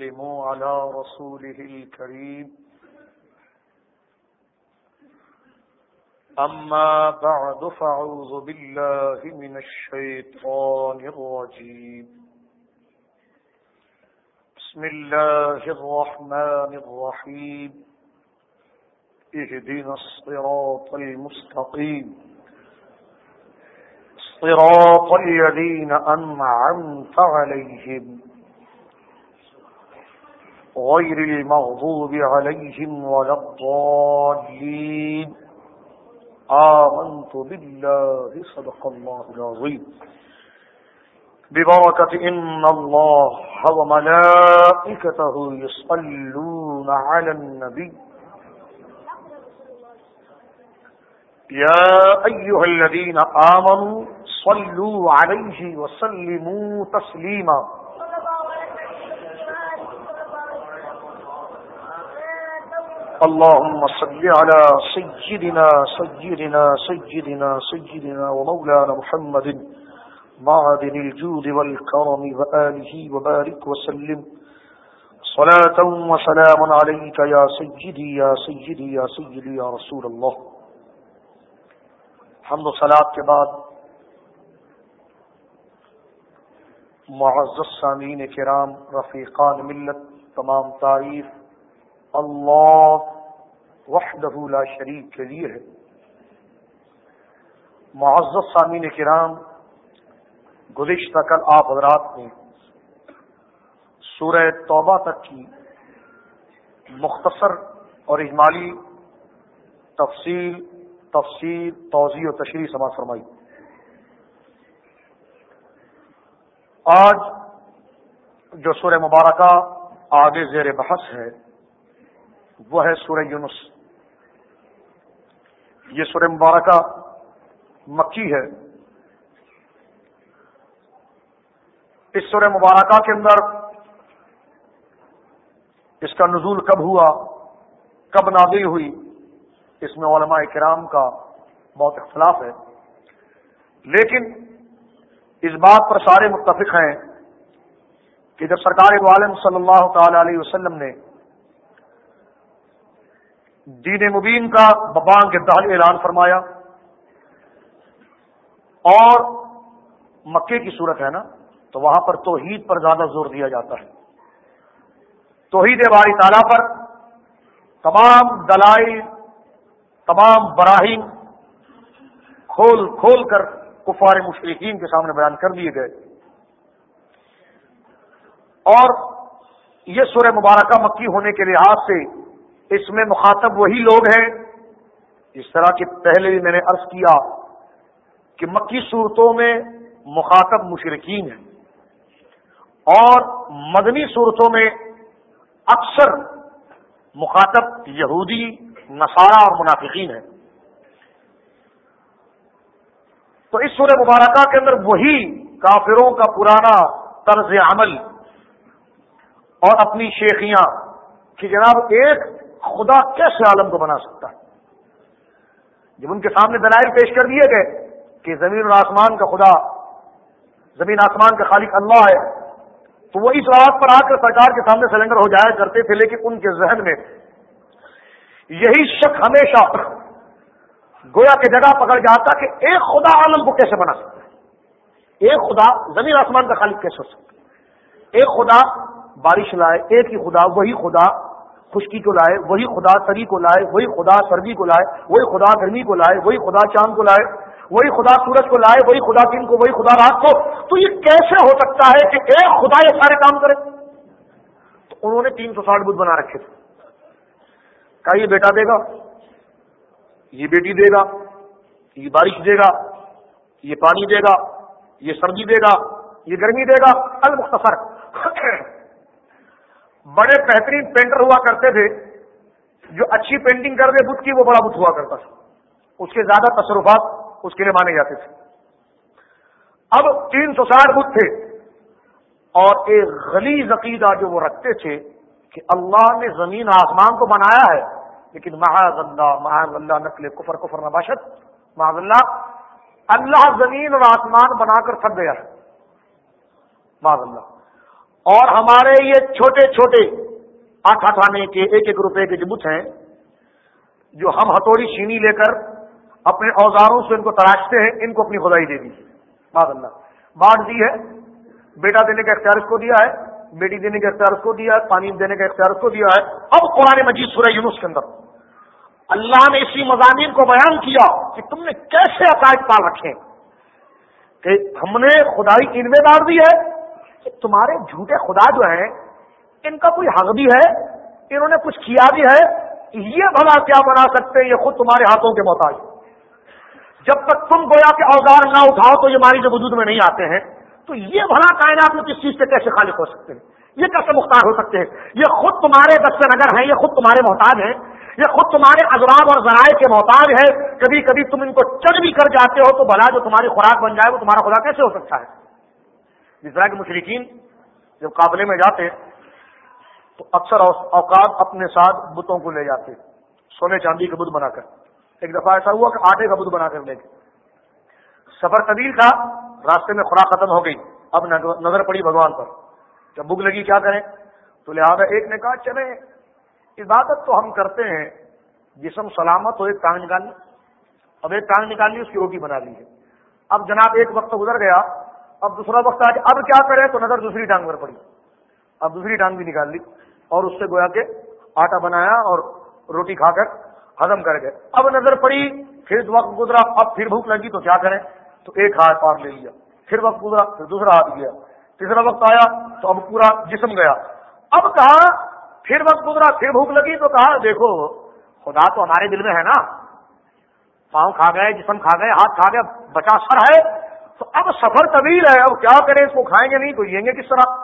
وسلموا على رسوله الكريم. أما بعد فعوذ بالله من الشيطان الرجيم. بسم الله الرحمن الرحيم. اهدنا الصراط المستقيم. صراط الذين أنعمت عليهم. غير المغضوب عليهم ولا الضالين. آمنت بالله، صدق الله العظيم. ببركة إن الله وملائكته يصلون على النبي. يا أيها الذين آمنوا صلوا عليه وسلموا تسليما. اللهم صل على سيدنا سيدنا سيدنا سيدنا ومولانا محمد معدن الجود والكرم وآله وبارك وسلم. صلاة وسلام عليك يا سيدي يا سيدي يا سيدي يا رسول الله. حمد و صلات کے بعد معزز سامعین کرام، رفیقان ملت، تمام تعریف اللہ وحدہ لا شریک کے لیے ہے۔ معزز سامعین کرام، گزشتہ کل آپ حضرات نے سورہ توبہ تک کی مختصر اور اجمالی تفصیل تفصیل توضیع و تشریح سماعت فرمائی۔ آج جو سورہ مبارکہ آگے زیر بحث ہے وہ ہے سورہ یونس۔ یہ سورہ مبارکہ مکی ہے۔ اس سورہ مبارکہ کے اندر اس کا نزول کب ہوا، کب نازل ہوئی، اس میں علماء کرام کا بہت اختلاف ہے۔ لیکن اس بات پر سارے متفق ہیں کہ جب سرکار عالم صلی اللہ تعالی علیہ وسلم نے دین مبین کا ببان کے دہل اعلان فرمایا۔ اور مکے کی صورت ہے نا، تو وہاں پر توحید پر زیادہ زور دیا جاتا ہے۔ توحید باری تعالیٰ پر تمام دلائل، تمام براہیم کھول کھول کر کفار مشرقین کے سامنے بیان کر دیے گئے۔ اور یہ سورہ مبارکہ مکی ہونے کے لحاظ سے اس میں مخاطب وہی لوگ ہیں جس طرح کہ پہلے بھی میں نے عرض کیا کہ مکی صورتوں میں مخاطب مشرقین ہیں اور مدنی صورتوں میں اکثر مخاطب یہودی، نصارہ اور منافقین ہیں۔ تو اس سورہ مبارکہ کے اندر وہی کافروں کا پرانا طرز عمل اور اپنی شیخیاں کہ جناب ایک خدا کیسے عالم کو بنا سکتا ہے؟ جب ان کے سامنے دلائل پیش کر دیے گئے کہ زمین اور آسمان کا خدا، زمین آسمان کا خالق اللہ ہے، تو وہ اس بات پر آ کر سرکار کے سامنے سلینڈر ہو جایا کرتے تھے، لیکن ان کے ذہن میں یہی شک ہمیشہ گویا کی جگہ پکڑ جاتا کہ ایک خدا عالم کو کیسے بنا سکتا ہے؟ ایک خدا زمین آسمان کا خالق کیسے ہو سکتا ہے؟ ایک خدا بارش لائے، ایک ہی خدا، وہی خدا خشکی کو لائے، وہی خدا سری کو لائے، وہی خدا سردی کو لائے، وہی خدا گرمی کو لائے، وہی خدا چاند کو لائے، وہی خدا سورج کو لائے، وہی خدا دن کو، وہی خدا رات کو۔ تو یہ کیسے ہو سکتا ہے کہ ایک خدا یہ سارے کام کرے؟ تو انہوں نے تین سو ساٹھ بدھ بنا رکھے تھے۔ کہا یہ بیٹا دے گا، یہ بیٹی دے گا، یہ بارش دے گا، یہ پانی دے گا، یہ سردی دے گا، یہ گرمی دے گا۔ المختصر۔ بڑے بہترین پینٹر ہوا کرتے تھے، جو اچھی پینٹنگ کر دے بدھ کی وہ بڑا بدھ ہوا کرتا تھا۔ اس کے زیادہ تصرفات اس کے لیے مانے جاتے تھے۔ اب تین سو ساٹھ بدھ تھے۔ اور ایک غلیظ عقیدہ جو وہ رکھتے تھے کہ اللہ نے زمین آسمان کو بنایا ہے، لیکن محاذ اللہ محاذ اللہ نقل کفر کفر نباشت۔ محاذ اللہ اللہ زمین اور آسمان بنا کر تھک گیا ہے۔ محاذ اللہ۔ اور ہمارے یہ چھوٹے چھوٹے آٹھ آٹھانے کے ایک ایک روپے کے جو ہیں، جو ہم ہتھوڑی چینی لے کر اپنے اوزاروں سے ان کو تراشتے ہیں، ان کو اپنی خدائی دے دی بات اللہ۔ بانٹ دی ہے، بیٹا دینے کا اختیار اس کو دیا ہے، بیٹی دینے کا اختیار اس کو دیا ہے، پانی دینے کا اختیار اس کو دیا ہے۔ اب قرآن مجید سورہ یونس کے اندر۔ اللہ نے اسی مضامین کو بیان کیا کہ تم نے کیسے عقائد پال رکھے کہ ہم نے خدائی ان میں ڈال دی ہے کہ تمہارے جھوٹے خدا جو ہیں، ان کا کوئی حق بھی ہے، انہوں نے کچھ کیا بھی ہے، یہ بھلا کیا بنا سکتے یہ خود تمہارے ہاتھوں کے محتاج جب تک تم گویا کے اوزار نہ اٹھاؤ تو یہ ماری جو وجود میں نہیں آتے ہیں۔ تو یہ بھلا کائنات میں کس چیز سے کیسے خالق ہو سکتے ہیں؟ یہ کیسے مختار ہو سکتے ہیں؟ یہ خود تمہارے دست نگر ہیں، یہ خود تمہارے محتاج ہیں۔ یہ خود تمہارے اضراب اور ذرائع کے محتاج ہے کبھی کبھی تم ان کو چڑھ بھی کر جاتے ہو تو بھلا جو تمہاری خوراک بن جائے، وہ تمہارا خدا کیسے ہو سکتا ہے؟ جس طرح کے مشرقین جب قابلے میں جاتے تو اکثر اوقات اپنے ساتھ بتوں کو لے جاتے، سونے چاندی کا بدھ بنا کر۔ ایک دفعہ ایسا ہوا کہ آٹے کا بدھ بنا کر لے گئے۔ سفر طویل تھا، راستے میں خوراک ختم ہو گئی۔ اب نظر پڑی بھگوان پر۔ جب بھوک لگی، کیا کریں؟ تو لہٰذا ایک نے کہا چلے عبادت تو ہم کرتے ہیں۔ جسم سلامت ہو، ایک ٹانگ نکال لی اب ایک ٹانگ نکال لی اس کی روٹی بنا لی ہے۔ اب جناب، ایک وقت گزر گیا۔ اب دوسرا وقت آ اب کیا کرے تو نظر دوسری ٹانگ پر پڑی۔ اب دوسری ٹانگ بھی نکال لی اور اس سے گویا کے آٹا بنایا اور روٹی کھا کر ہزم کر گئے۔ اب نظر پڑی، پھر وقت گزرا، اب پھر بھوک لگی تو کیا کریں؟ تو ایک ہاتھ پار لے لیا۔ پھر وقت گزرا، پھر دوسرا ہاتھ گیا تیسرا وقت آیا تو اب پورا جسم گیا۔ اب کہا، پھر وقت گزرا، پھر بھوک لگی تو کہا، دیکھو، خدا تو ہمارے دل میں ہے نا۔ پاؤں کھا گئے، جسم کھا گئے، ہاتھ کھا گئے بچا سر ہے۔ تو سفر طویل ہے، اب کیا کریں؟ اس کو کھائیں گے نہیں تو یہ گے کس طرح؟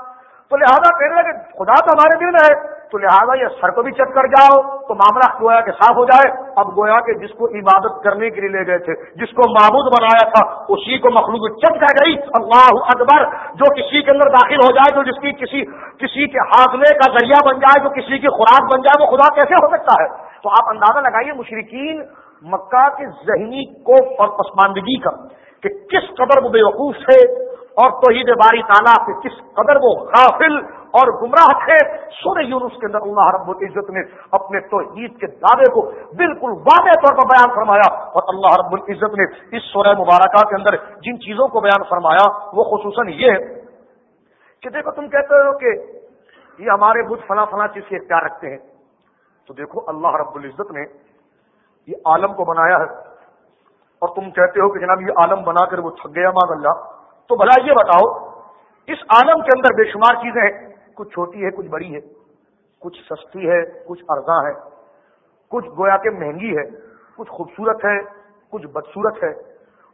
تو لہٰذا کہنے لگے، خدا تو ہمارے دل میں ہے، تو لہٰذا یہ سر کو بھی چیک کر جاؤ، تو معاملہ گویا کہ صاف ہو جائے۔ اب گویا کہ جس کو عبادت کرنے کے لیے لے گئے تھے، جس کو معبود بنایا تھا، اسی کو مخلوق چک کر گئی۔ اللہ اکبر، جو کسی کے اندر داخل ہو جائے، جو جس کی کسی کسی کے حاصلے کا ذریعہ بن جائے، جو کسی کی خوراک بن جائے، وہ خدا کیسے ہو سکتا ہے؟ تو آپ اندازہ لگائیے مشرقین مکہ کے ذہنی کو پسماندگی کا۔ کہ کس قدر وہ بے وقوف تھے اور توحید باری تعالیٰ کے کس قدر وہ غافل اور گمراہ تھے۔ سورہ یونس کے اندر اللہ رب العزت نے اپنے توحید کے دعوے کو بالکل واضح طور پر بیان فرمایا اور اللہ رب العزت نے اس سورہ مبارکہ کے اندر جن چیزوں کو بیان فرمایا وہ خصوصاً یہ کہ دیکھو تم کہتے ہو کہ یہ ہمارے بدھ فلاں فلاں چیز کے اختیار رکھتے ہیں۔ تو دیکھو اللہ رب العزت نے یہ عالم کو بنایا ہے۔ اور تم کہتے ہو کہ جناب یہ عالم بنا کر وہ تھک گیا، ماں اللہ تو بھلا یہ بتاؤ، اس عالم کے اندر بے شمار چیزیں ہیں۔ کچھ چھوٹی ہے، کچھ بڑی ہے۔ کچھ سستی ہے، کچھ ارزاں ہے کچھ گویا کے مہنگی ہے۔ کچھ خوبصورت ہے، کچھ بدسورت ہے۔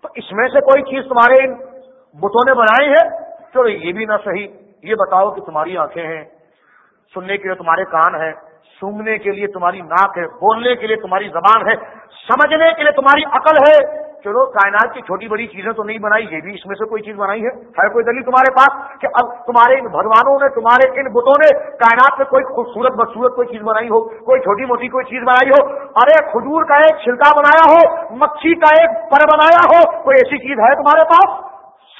تو اس میں سے کوئی چیز تمہارے ان بتوں نے بنائی ہے؟ چلو یہ بھی نہ صحیح۔ یہ بتاؤ کہ تمہاری آنکھیں ہیں۔ سننے کے لیے تمہارے کان ہیں۔ سونگنے کے لیے تمہاری ناک ہے، بولنے کے لیے تمہاری زبان ہے، سمجھنے کے لیے تمہاری عقل ہے۔ چلو، کائنات کی چھوٹی بڑی چیزیں تو نہیں بنائی، یہ بھی اس میں سے کوئی چیز بنائی ہے۔ ہے کوئی دلیل تمہارے پاس کہ اب تمہارے ان بھگوانوں نے، تمہارے ان بتوں نے کائنات میں کوئی خوبصورت بدسورت کوئی چیز بنائی ہو، کوئی چھوٹی موٹی کوئی چیز بنائی ہو۔ ارے، کھجور کا ایک چھلکا بنایا ہو، مکھی کا ایک پر بنایا ہو، کوئی ایسی چیز ہے تمہارے پاس؟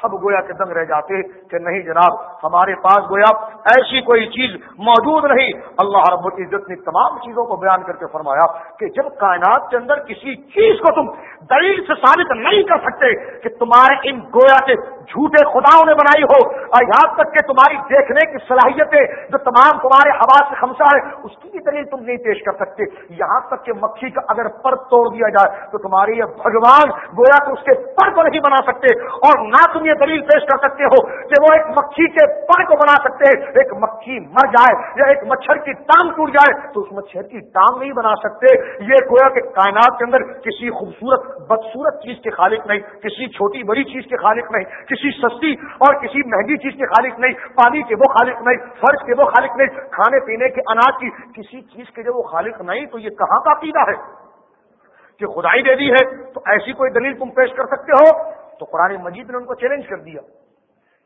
سب گویا کے دنگ رہ جاتے کہ نہیں جناب، ہمارے پاس گویا ایسی کوئی چیز موجود نہیں۔ اللہ رب العزت نے تمام چیزوں کو بیان کر کے فرمایا کہ جب کائنات کے اندر کسی چیز کو تم دلیل سے ثابت نہیں کر سکتے کہ تمہارے ان گویا کے جھوٹے خداؤں نے بنائی ہو، اور یہاں تک کہ تمہاری دیکھنے کی صلاحیتیں جو تمام تمہارے آواز سے خمسا ہے اس کی بھی دلیل تم نہیں پیش کر سکتے۔ یہاں تک کہ مکھی کا اگر پر توڑ دیا جائے تو تمہاری یہ بھگوان گویا کہ اس کے پر کو نہیں بنا سکتے، اور نہ تم یہ دلیل پیش کر سکتے ہو کہ وہ ایک مکھی کے پر کو بنا سکتے ہیں۔ ایک مکھی مر جائے یا ایک مچھر کی ٹانگ ٹوٹ جائے تو اس مچھر کی ٹانگ نہیں بنا سکتے۔ یہ گویا کہ کائنات کے اندر کسی خوبصورت بدسورت چیز کے خالق نہیں، کسی چھوٹی بڑی چیز کے خالق نہیں، کسی سستی اور کسی مہنگی چیز کے خالق نہیں، پانی کے وہ خالق نہیں، فرش کے وہ خالق نہیں، کھانے پینے کے اناج کی کسی چیز کے جو وہ خالق نہیں، تو یہ کہاں کا عقیدہ ہے؟ کہ خدائی دے دی ہے تو ایسی کوئی دلیل تم پیش کر سکتے ہو؟ تو قرآن مجید نے ان کو چیلنج کر دیا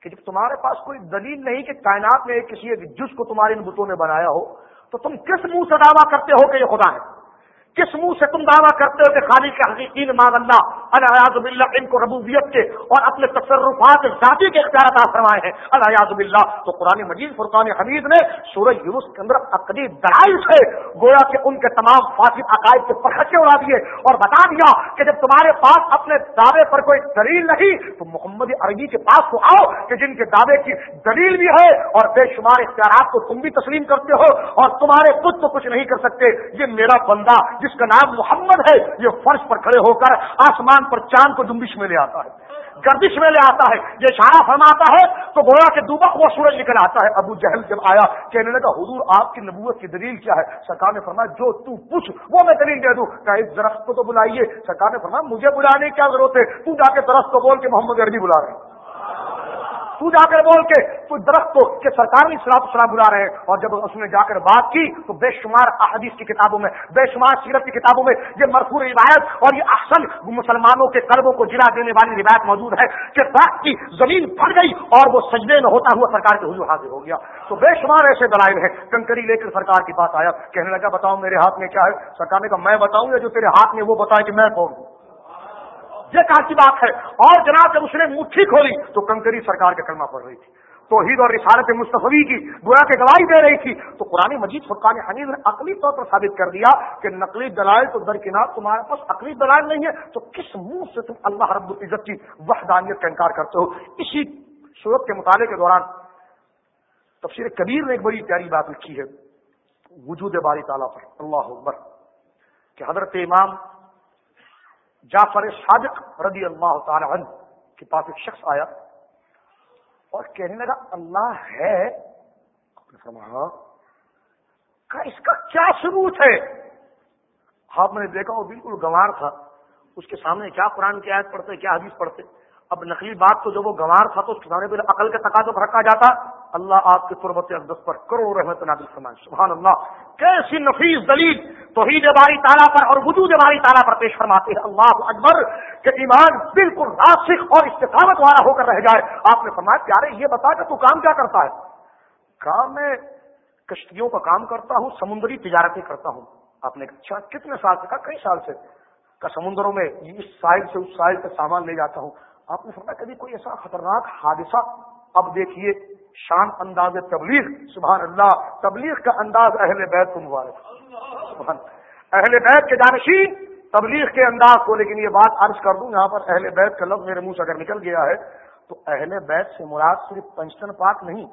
کہ جب تمہارے پاس کوئی دلیل نہیں کہ کائنات میں کسی ایک جس کو تمہارے ان بتوں نے بنایا ہو، تو تم کس منہ سے دعویٰ کرتے ہو کہ یہ خدا ہے؟ کس منہ سے تم دعویٰ کرتے ہو کہ خالی کے حقیقی مان اللہ الیاز بلّہ ان کو ربوبیت کے اور اپنے تصرفات ذاتی کے اختیارات فرمائے ہیں۔ الیاز بلّہ تو قرآن مجید، فرقان حمید نے سورج یونس کے اندر عقلی دلائل سے گویا کہ ان کے تمام فاسد عقائد کے پرخچے اڑا دیے اور بتا دیا کہ جب تمہارے پاس اپنے دعوے پر کوئی دلیل نہیں، تو محمد عربی کے پاس تو آؤ کہ جن کے دعوے کی دلیل بھی ہے اور بے شمار اختیارات کو تم بھی تسلیم کرتے ہو اور تمہارے خود تو کچھ نہیں کر سکتے۔ یہ میرا بندہ جس کا نام محمد ہے، یہ فرش پر کھڑے ہو کر آسمان پر چاند کو جمبش میں لے آتا ہے، گردش میں لے آتا ہے، یہ اشارہ فرماتا ہے، تو گویا کے دوبا وہ سورج نکل آتا ہے۔ ابو جہل جب آیا، کہنے لگا، حضور، آپ کی نبوت کی دلیل کیا ہے؟ سرکار نے فرمایا، جو تو پوچھ، وہ میں دلیل دے دوں۔ کہ اس درخت کو تو بلائیے۔ سرکار نے فرمایا، مجھے بلانے کی کیا ضرورت ہے؟ تو جا کے درخت کو بول کے محمد عربی بلا رہے ہیں۔ تو جا کر بول کے تو درخت کو کہ سرکار نے سلاب سلام بلا رہے ہیں۔ اور جب اس نے جا کر بات کی تو بے شمار احادیث کی کتابوں میں، بے شمار سیرت کی کتابوں میں یہ مرفور روایت اور یہ احسن مسلمانوں کے قلبوں کو جلا دینے والی روایت موجود ہے کہ درخت کی زمین پھٹ گئی اور وہ سجدے میں ہوتا ہوا سرکار کے حضور حاضر ہو گیا۔ تو بے شمار ایسے دلائل ہیں۔ کنکری لے کر سرکار کے پاس آیا، کہنے لگا، بتاؤ میرے ہاتھ میں کیا ہے؟ سرکار نے کہا، میں بتاؤں یا جو تیرے ہاتھ میں وہ بتائے کہ میں کون ہوں؟ یہ کہاں کی بات ہے۔ اور جناب جب اس نے مٹھی کھولی تو کنکری سرکار کا کلمہ پڑ رہی تھی۔ توحید اور رسالت مصطفی کی گویا کے گواہی دے رہی تھی۔ تو قرآن مجید فرقان حمید نے عقلی طور پر ثابت کر دیا کہ نقلی دلائل تو درکنار تمہارے پاس عقلی دلائل نہیں ہے تو کس منہ سے تم اللہ رب العزت کی وحدانیت کا انکار کرتے ہو؟ اسی صورت کے مطالعے کے دوران تفسیر کبیر نے ایک بڑی پیاری بات لکھی ہے۔ وجود باری تعالیٰ پر۔ اللہ اکبر کہ حضرت امام جعفر صادق رضی اللہ تعالی عنہ کے پاس ایک شخص آیا اور کہنے لگا، اللہ ہے۔ ہاں۔ اس کا کیا ثبوت ہے؟ آپ نے دیکھا، وہ بالکل گوار تھا۔ اس کے سامنے کیا قرآن کی آیت پڑھتے، کیا حدیث پڑھتے؟ اب نقلی بات تو جب وہ گنوار تھا تو اس کے سامنے عقل کے تقاضوں پر رکھا جاتا، اللہ آپ کے تربت اقدس پر کرو رحمت نادل فرمائے، سبحان اللہ۔ کیسی نفیس دلیل توحید باری تعالیٰ پر اور وجود باری تعالیٰ پر پیش فرماتے ہیں۔ اللہ اکبر، کہ ایمان بالکل راسخ اور استقامت والا ہو کر رہ جائے۔ آپ نے فرمایا، پیارے، یہ بتا کہ تو کام کیا کرتا ہے؟ کام میں کشتیوں کا کام کرتا ہوں، سمندری تجارتیں کرتا ہوں۔ آپ نے اچھا کتنے سال سے؟ کہا، کئی سال سے۔ کا سمندروں میں اس سائل سے اس سائل سے سامان لے جاتا ہوں۔ آپ نے فرمایا کبھی کوئی ایسا خطرناک حادثہ؟ اب دیکھیے شان انداز تبلیغ، سبحان اللہ، تبلیغ کا انداز اہل بیت کو مبارک۔ اہل بیت کے جانشین تبلیغ کے انداز کو، لیکن یہ بات عرض کر دوں، یہاں پر اہل بیت کا لفظ میرے منہ سے اگر نکل گیا ہے، تو اہل بیت سے مراد صرف پنچتن پاک نہیں،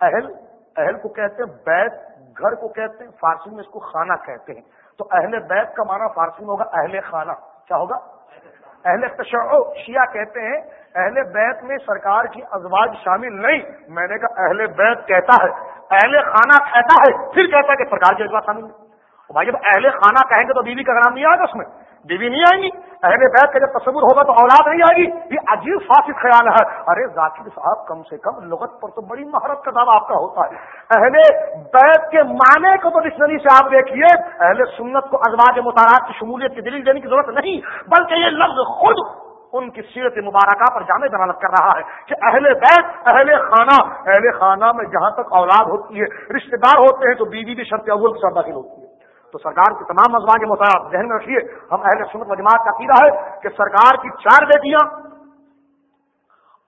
اہل اہل کو کہتے ہیں بیت، گھر کو کہتے ہیں، فارسی میں اس کو خانہ کہتے ہیں۔ تو اہل بیت کا معنی فارسی میں ہوگا اہل خانہ۔ کیا ہوگا؟ اہل تشع شیعہ کہتے ہیں، اہل بیت میں سرکار کی ازواج شامل نہیں۔ میں نے کہا اہل بیت کہتا ہے، اہل خانہ کہتا ہے، پھر کہتا ہے کہ سرکار کی ازواج شامل نہیں۔ بھائی جب اہل خانہ کہیں گے تو بیوی کا نام نہیں آئے گا اس میں۔ بیوی نہیں آئیں گی اہل بیت کا جب تصور ہوگا تو اولاد نہیں آئے گی۔ یہ عجیب فاسد خیال ہے۔ ارے ذاکر صاحب، کم سے کم لغت پر تو بڑی مہارت کا دعویٰ آپ کا ہوتا ہے۔ اہل بیت کے معنی کو تو ڈکشنری سے آپ دیکھیے، اہل سنت کو ازواج مطالعات کی شمولیت کی دلیل دینے کی ضرورت نہیں، بلکہ یہ لفظ خود ان کی سیرت مبارکہ پر جامع دلالت کر رہا ہے کہ اہل بیت، اہل خانہ اہل خانہ میں جہاں تک اولاد ہوتی ہے رشتے دار ہوتے ہیں تو بیوی بھی شرط اول کے ساتھ داخل ہوتی ہے۔ تو سرکار کی تمام ازواج کے ذہن میں رکھیے، ہم اہل سنت مجموعات کا عقیدہ ہے کہ سرکار کی چار بیٹیاں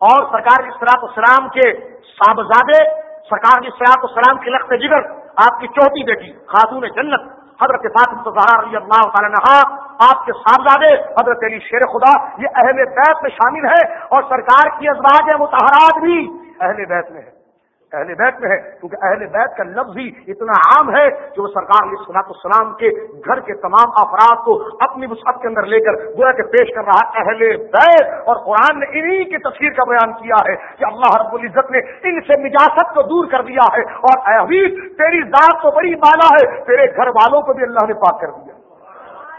اور سرکار کی سلاط السلام کے صاحبزادے، سرکار کی سلاط السلام کے لخت جگر، آپ کی چوتھی بیٹی خاتون جنت، حضرت فاطمہ زہرا رضی اللہ تعالی نہا آپ کے صاحبزادے، حضرت علی شیر خدا، یہ اہل بیت میں شامل ہے اور سرکار کی ازواج متحرات بھی اہل بیت میں ہے اہل بیت میں ہے، کیونکہ اہل بیت کا لفظ ہی اتنا عام ہے کہ وہ سرکار علیہ صلاحت السلام کے گھر کے تمام افراد کو اپنی وسعت کے اندر لے کر گویا کے پیش کر رہا اہل بیت، اور قرآن نے انہی کی تصویر کا بیان کیا ہے کہ اللہ رب العزت نے ان سے نجاست کو دور کر دیا ہے۔ اور حبیب، تیری ذات تو بڑی مانا ہے، تیرے گھر والوں کو بھی اللہ نے پاک کر دیا۔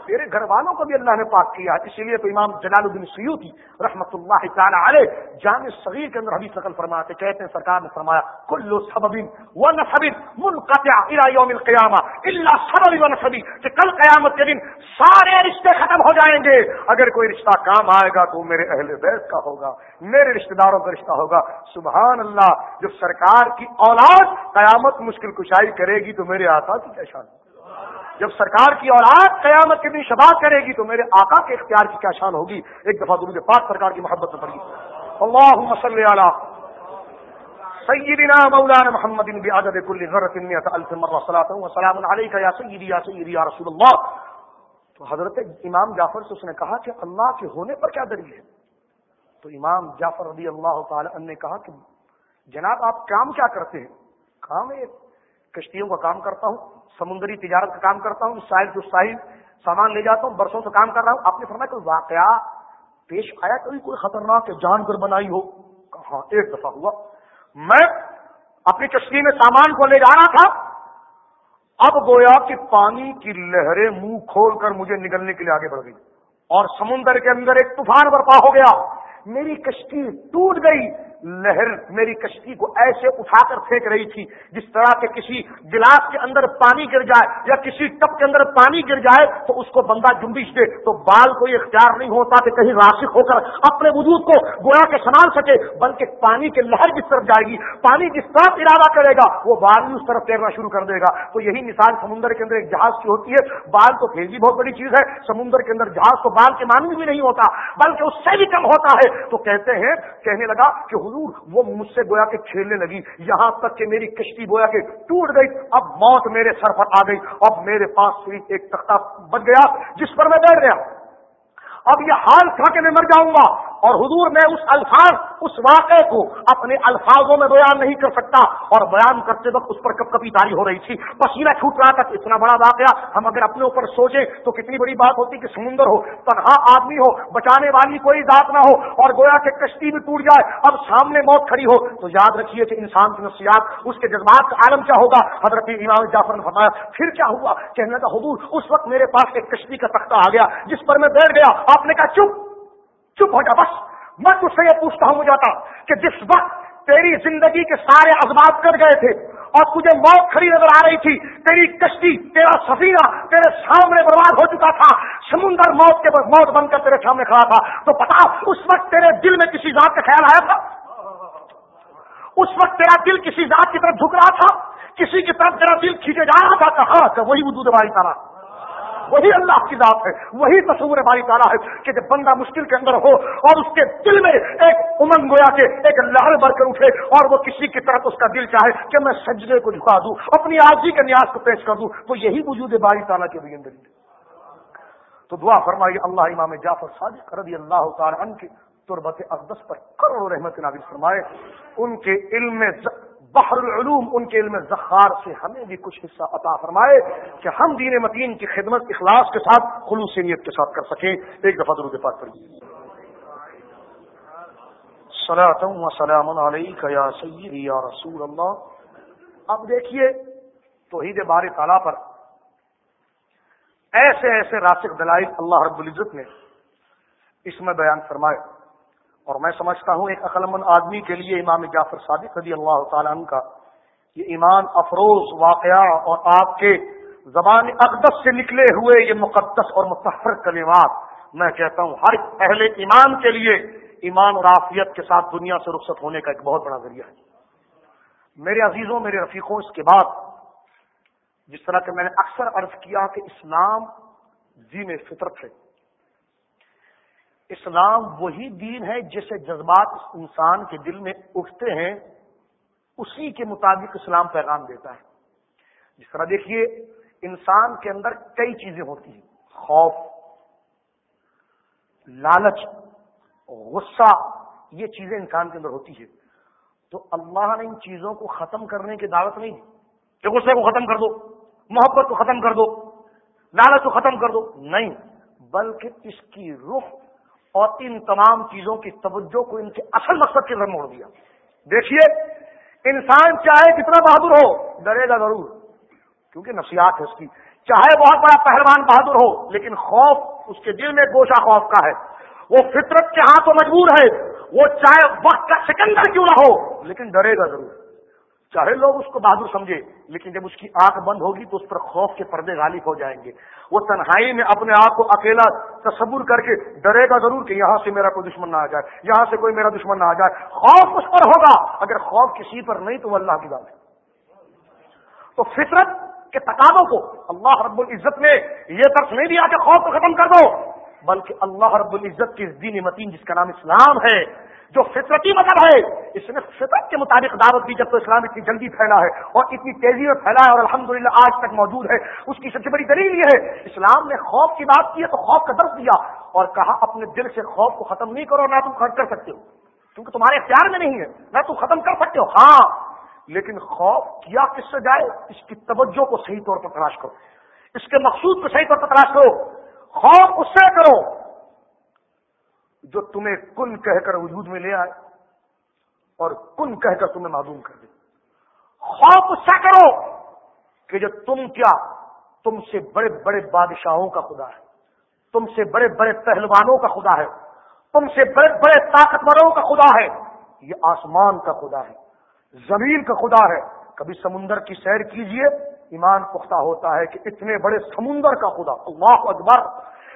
تیرے گھر والوں کو بھی اللہ نے پاک کیا۔ اسی لیے تو امام جلال الدین سیوتی رحمت اللہ تعالی علیہ جامع صغیر کے اندر حدیث نقل فرماتے کہتے ہیں سرکار نے فرمایا کل سبب و نصب منقطع الى یوم القیامہ الا سبب و نصب کہ کل قیامت کے دن سارے رشتے ختم ہو جائیں گے۔ اگر کوئی رشتہ کام آئے گا تو میرے اہل بیت کا ہوگا، میرے رشتہ داروں کا رشتہ ہوگا۔ سبحان اللہ، جب سرکار کی اولاد قیامت مشکل کشائی کرے گی تو میرے آقا کی کیا شان جب سرکار کی اولاد قیامت کے دن شباب کرے گی تو میرے آقا کے اختیار کی کیا شان ہوگی؟ ایک دفعہ درود پاک سرکار کی محبت میں پڑی اللہ صلی علی سیدنا مولانا محمد بعدد كل ذره مئة الف مره صلاه وسلام عليك يا سيدي يا سيدي يا رسول الله تو حضرت امام جعفر سے اس نے کہا کہ اللہ کے ہونے پر کیا دلیل ہے؟ تو امام جعفر رضی اللہ تعالی عنہ نے کہا کہ جناب آپ کام کیا کرتے ہیں؟ کام ہے، کشتیوں کا کام کرتا ہوں۔ سمندری تجارت کا کام کرتا ہوں ساحل تو ساحل سامان لے جاتا ہوں، برسوں سے کام کر رہا ہوں۔ آپ نے فرمایا کوئی واقعہ پیش آیا؟ کبھی کوئی خطرناک جان کر بنائی ہو؟ کہاں؟ ایک دفعہ ہوا۔ میں اپنی کشتی میں سامان کو لے جانا تھا۔ اب گویا کہ پانی کی لہریں منہ کھول کر مجھے نکلنے کے لیے آگے بڑھ گئی۔ اور سمندر کے اندر ایک طوفان برپا ہو گیا۔ میری کشتی ٹوٹ گئی۔ لہر میری کشتی کو ایسے اٹھا کر پھینک رہی تھی جس طرح کے کسی گلاس کے اندر پانی گر جائے یا کسی ٹپ کے اندر پانی گر جائے تو اس کو بندہ جنبش دے تو بال کوئی اختیار نہیں ہوتا کہ کہیں راسک ہو کر اپنے وجود کو گویا کے سنبھال سکے، بلکہ پانی کی لہر جس طرف جائے گی، پانی جس طرف ارادہ کرے گا، وہ بال بھی اس طرف تیرنا شروع کر دے گا۔ تو یہی مثال سمندر کے اندر ایک جہاز کی ہوتی ہے۔ بال تو پھر بھی بہت بڑی چیز ہے۔ سمندر کے اندر جہاز تو بال کے مانوی بھی نہیں ہوتا، بلکہ اس سے بھی کم ہوتا ہے۔ تو کہتے ہیں، کہنے لگا کہ حضور وہ مجھ سے گویا کے کھیلنے لگی، یہاں تک کہ میری کشتی گویا کے ٹوٹ گئی، اب موت میرے سر پر آ گئی، اب میرے پاس صرف ایک تختہ بچ گیا جس پر میں بیٹھ گیا۔ اب یہ حال تھا کہ میں مر جاؤں گا۔ اور حضور میں اس الفاظ، اس واقعے کو اپنے الفاظوں میں بیان نہیں کر سکتا۔ اور بیان کرتے وقت اس پر کب کبھی تاری ہو رہی تھی۔ پسینہ چھوٹ رہا تھا اتنا بڑا واقعہ۔ ہم اگر اپنے اوپر سوچیں تو کتنی بڑی بات ہوتی کہ سمندر ہو، تنہا آدمی ہو، بچانے والی کوئی ذات نہ ہو، اور گویا کہ کشتی بھی ٹوٹ جائے، اب سامنے موت کھڑی ہو۔ تو یاد رکھیے کہ انسان کی نفسیات، اس کے جذبات کا عالم کیا ہوگا؟ حضرت امام جعفر نے فرمایا، پھر کیا ہوا؟ کہنے کا حضور، اس وقت میرے پاس ایک کشتی کا تختہ آ گیا، جس پر میں بیٹھ گیا۔ آپ نے کہا، چپ چپ ہو جا، بس. میں تجھ سے یہ پوچھتا ہوں جاتا کہ جس وقت تیری زندگی کے سارے ازباب کر گئے تھے اور تجھے موت کھڑی نظر آ رہی تھی، تیری کشتی، تیرا سفینہ تیرے سامنے برباد ہو چکا تھا، سمندر موت کے موت بن کر تیرے سامنے کھڑا تھا، تو پتا اس وقت تیرے دل میں کسی ذات کا خیال آیا تھا؟ اس وقت تیرا دل کسی ذات کی طرف جھک رہا تھا؟ کسی کی طرف تیرا دل کھینچے جا رہا تھا؟ کہاں کہ وہی وجود ہماری طرح۔ وہی اللہ کی ذات ہے، وہی تصور باری تعالیٰ ہے کہ جب بندہ مشکل کے اندر ہو اور اس کے دل میں ایک امنگ گویا کے ایک لہر بھر کر اٹھے اور وہ کسی کی طرف اس کا دل چاہے کہ میں سجدے کو جھکا دوں، اپنی آجی کے نیاز کو پیش کر دوں، تو یہی وجود باری تعالیٰ کے بھی اندر تو دعا فرمائی اللہ امام جعفر صادق رضی اللہ تعالیٰ عنہ کی تربت اقدس پر کروڑ رحمت نابل فرمائے، ان کے علم بحر العلوم، ان کے علم زخار سے ہمیں بھی کچھ حصہ عطا فرمائے کہ ہم دین متین کی خدمت اخلاص کے ساتھ، خلوص نیت کے ساتھ کر سکیں۔ ایک دفعہ درود پاک پڑھیے۔ سلام و سلام علیہ یا سیدی یا رسول اللہ۔ اب دیکھیے توحید بار تعالیٰ پر ایسے ایسے راسک دلائل اللہ رب العزت نے اس میں بیان فرمائے۔ اور میں سمجھتا ہوں ایک مند آدمی کے لیے امام جعفر صادق رضی اللہ تعالیٰ عنہ کا یہ ایمان افروز واقعہ اور آپ کے زبان اقدس سے نکلے ہوئے یہ مقدس اور متحر کلمات، میں کہتا ہوں ہر اہل ایمان کے لیے ایمان اور آفیت کے ساتھ دنیا سے رخصت ہونے کا ایک بہت بڑا ذریعہ ہے۔ میرے عزیزوں، میرے رفیقوں، اس کے بعد جس طرح کہ میں نے اکثر عرض کیا کہ اسلام جی میں فطرت ہے۔ اسلام وہی دین ہے جیسے جذبات انسان کے دل میں اٹھتے ہیں، اسی کے مطابق اسلام پیغام دیتا ہے۔ جس طرح دیکھیے، انسان کے اندر کئی چیزیں ہوتی ہیں۔ خوف، لالچ، غصہ، یہ چیزیں انسان کے اندر ہوتی ہے تو اللہ نے ان چیزوں کو ختم کرنے کی دعوت نہیں دی۔ کہ غصے کو ختم کر دو، محبت کو ختم کر دو، لالچ کو ختم کر دو، نہیں، بلکہ اس کی رخ اور ان تمام چیزوں کی توجہ کو ان کے اصل مقصد کے اندر موڑ دیا۔ دیکھیے، انسان چاہے کتنا بہادر ہو، ڈرے گا ضرور، کیونکہ نفسیات ہے اس کی۔ چاہے بہت بڑا پہلوان بہادر ہو، لیکن خوف اس کے دل میں گوشہ خوف کا ہے۔ وہ فطرت کے ہاتھوں مجبور ہے، وہ چاہے وقت کا سکندر کیوں نہ ہو، لیکن ڈرے گا ضرور۔ چاہے لوگ اس کو بہادر سمجھے، لیکن جب اس کی آنکھ بند ہوگی تو اس پر خوف کے پردے غالب ہو جائیں گے۔ وہ تنہائی میں اپنے آپ کو اکیلا تصور کر کے ڈرے گا ضرور کہ یہاں سے میرا کوئی دشمن نہ آ جائے، یہاں سے کوئی میرا دشمن نہ آ جائے۔ خوف اس پر ہوگا اگر خوف کسی پر نہیں تو وہ اللہ کی بات ہے۔ تو فطرت کے تقاضوں کو اللہ رب العزت نے یہ طرف نہیں دیا کہ خوف کو ختم کر دو۔ بلکہ اللہ رب العزت کی دین متین جس کا نام اسلام ہے، جو فطرتی مذہب ہے، اس نے فطرت کے مطابق دعوت دی جب تو اسلام اتنی جلدی پھیلا ہے اور اتنی تیزی میں پھیلا ہے اور الحمدللہ آج تک موجود ہے، اس کی سب سے بڑی دلیل یہ ہے، اسلام نے خوف کی بات کی ہے تو خوف کا درد دیا اور کہا اپنے دل سے خوف کو ختم نہیں کرو، نہ تم خرچ کر سکتے ہو، کیونکہ تمہارے اختیار میں نہیں ہے، نہ تم ختم کر سکتے ہو۔ ہاں لیکن خوف کیا کس سے جائے؟ اس کی توجہ کو صحیح طور پر تلاش کرو، اس کے مقصود کو صحیح طور پر تلاش کرو۔ خوف اس سے کرو جو تمہیں کن کہہ کر وجود میں لے آئے اور کن کہہ کر تمہیں معلوم کر دے۔ خوف اس سے کرو کہ جو تم کیا تم سے بڑے بڑے بادشاہوں کا خدا ہے۔ تم سے بڑے بڑے پہلوانوں کا خدا ہے۔ تم سے بڑے بڑے طاقتوروں کا خدا ہے۔ یہ آسمان کا خدا ہے۔ زمین کا خدا ہے۔ کبھی سمندر کی سیر کیجیے، ایمان پختہ ہوتا ہے کہ اتنے بڑے سمندر کا خدا، اللہ اکبر،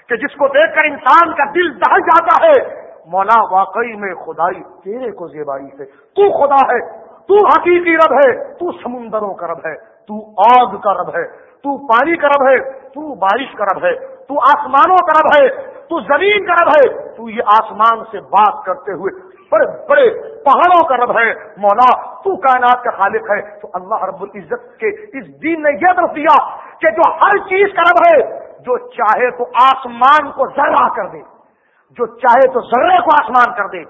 کہ جس کو دیکھ کر انسان کا دل دہل جاتا ہے، مولا واقعی میں خدائی تیرے کو زیبائی سے، تو خدا ہے، تو حقیقی رب ہے، تو سمندروں کا رب ہے، تو آگ کا رب ہے، تو پانی کا رب ہے، تو بارش کا رب ہے، تو آسمانوں کا رب ہے، تو زمین کا رب ہے، تو یہ آسمان سے بات کرتے ہوئے بڑے بڑے پہاڑوں کا رب ہے۔ مولا، تو کائنات کا خالق ہے۔ تو اللہ رب العزت کے اس دین نے یہ طرف دیا کہ جو ہر چیز کا رب ہے، جو چاہے تو آسمان کو ذرا کر دے، جو چاہے تو ذرے کو آسمان کر دے،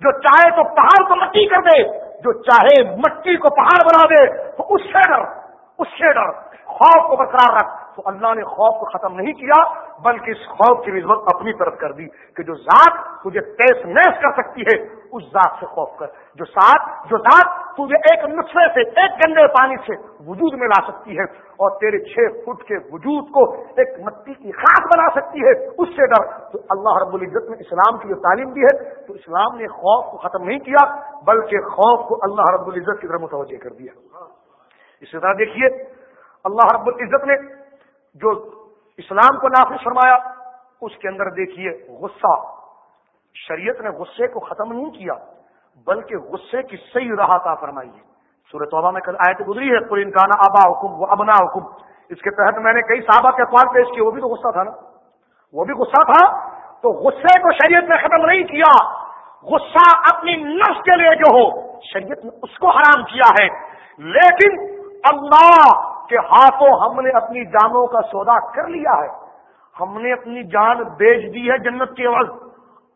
جو چاہے تو پہاڑ کو مٹی کر دے، جو چاہے مٹی کو پہاڑ بنا دے، تو اس سے ڈر، اس سے ڈر۔ خوف کو برقرار رکھ۔ تو اللہ نے خوف کو ختم نہیں کیا، بلکہ اس خوف کی نسبت اپنی طرف کر دی کہ جو ذات تجھے تیس نیس کر سکتی ہے، اس ذات سے خوف کر۔ جو ساتھ جو ذات تجھے ایک نسخے سے، ایک گندے پانی سے وجود میں لا سکتی ہے اور تیرے چھ فٹ کے وجود کو ایک مٹی کی خاک بنا سکتی ہے، اس سے ڈر۔ تو اللہ رب العزت نے اسلام کی جو تعلیم دی ہے، تو اسلام نے خوف کو ختم نہیں کیا، بلکہ خوف کو اللہ رب العزت کی طرف متوجہ کر دیا۔ اسی طرح دیکھیے، اللہ رب العزت نے جو اسلام کو نافذ فرمایا، اس کے اندر دیکھیے غصہ۔ شریعت نے غصے کو ختم نہیں کیا، بلکہ غصے کی صحیح راہ تا فرمائی ہے۔ سورت توبہ میں کل آیت گزری ہے پور انکانا آبا حکم وہ ابنا حکم اس کے تحت میں نے کئی صحابہ کے اخبار پیش کیے، وہ بھی تو غصہ تھا نا۔ وہ بھی غصہ تھا، تو غصے کو شریعت نے ختم نہیں کیا۔ غصہ اپنی نفس کے لیے جو ہو، شریعت نے اس کو حرام کیا ہے۔ لیکن اللہ کہ ہاتھوں ہم نے اپنی جانوں کا سودا کر لیا ہے۔ ہم نے اپنی جان بیچ دی ہے جنت کے عوض۔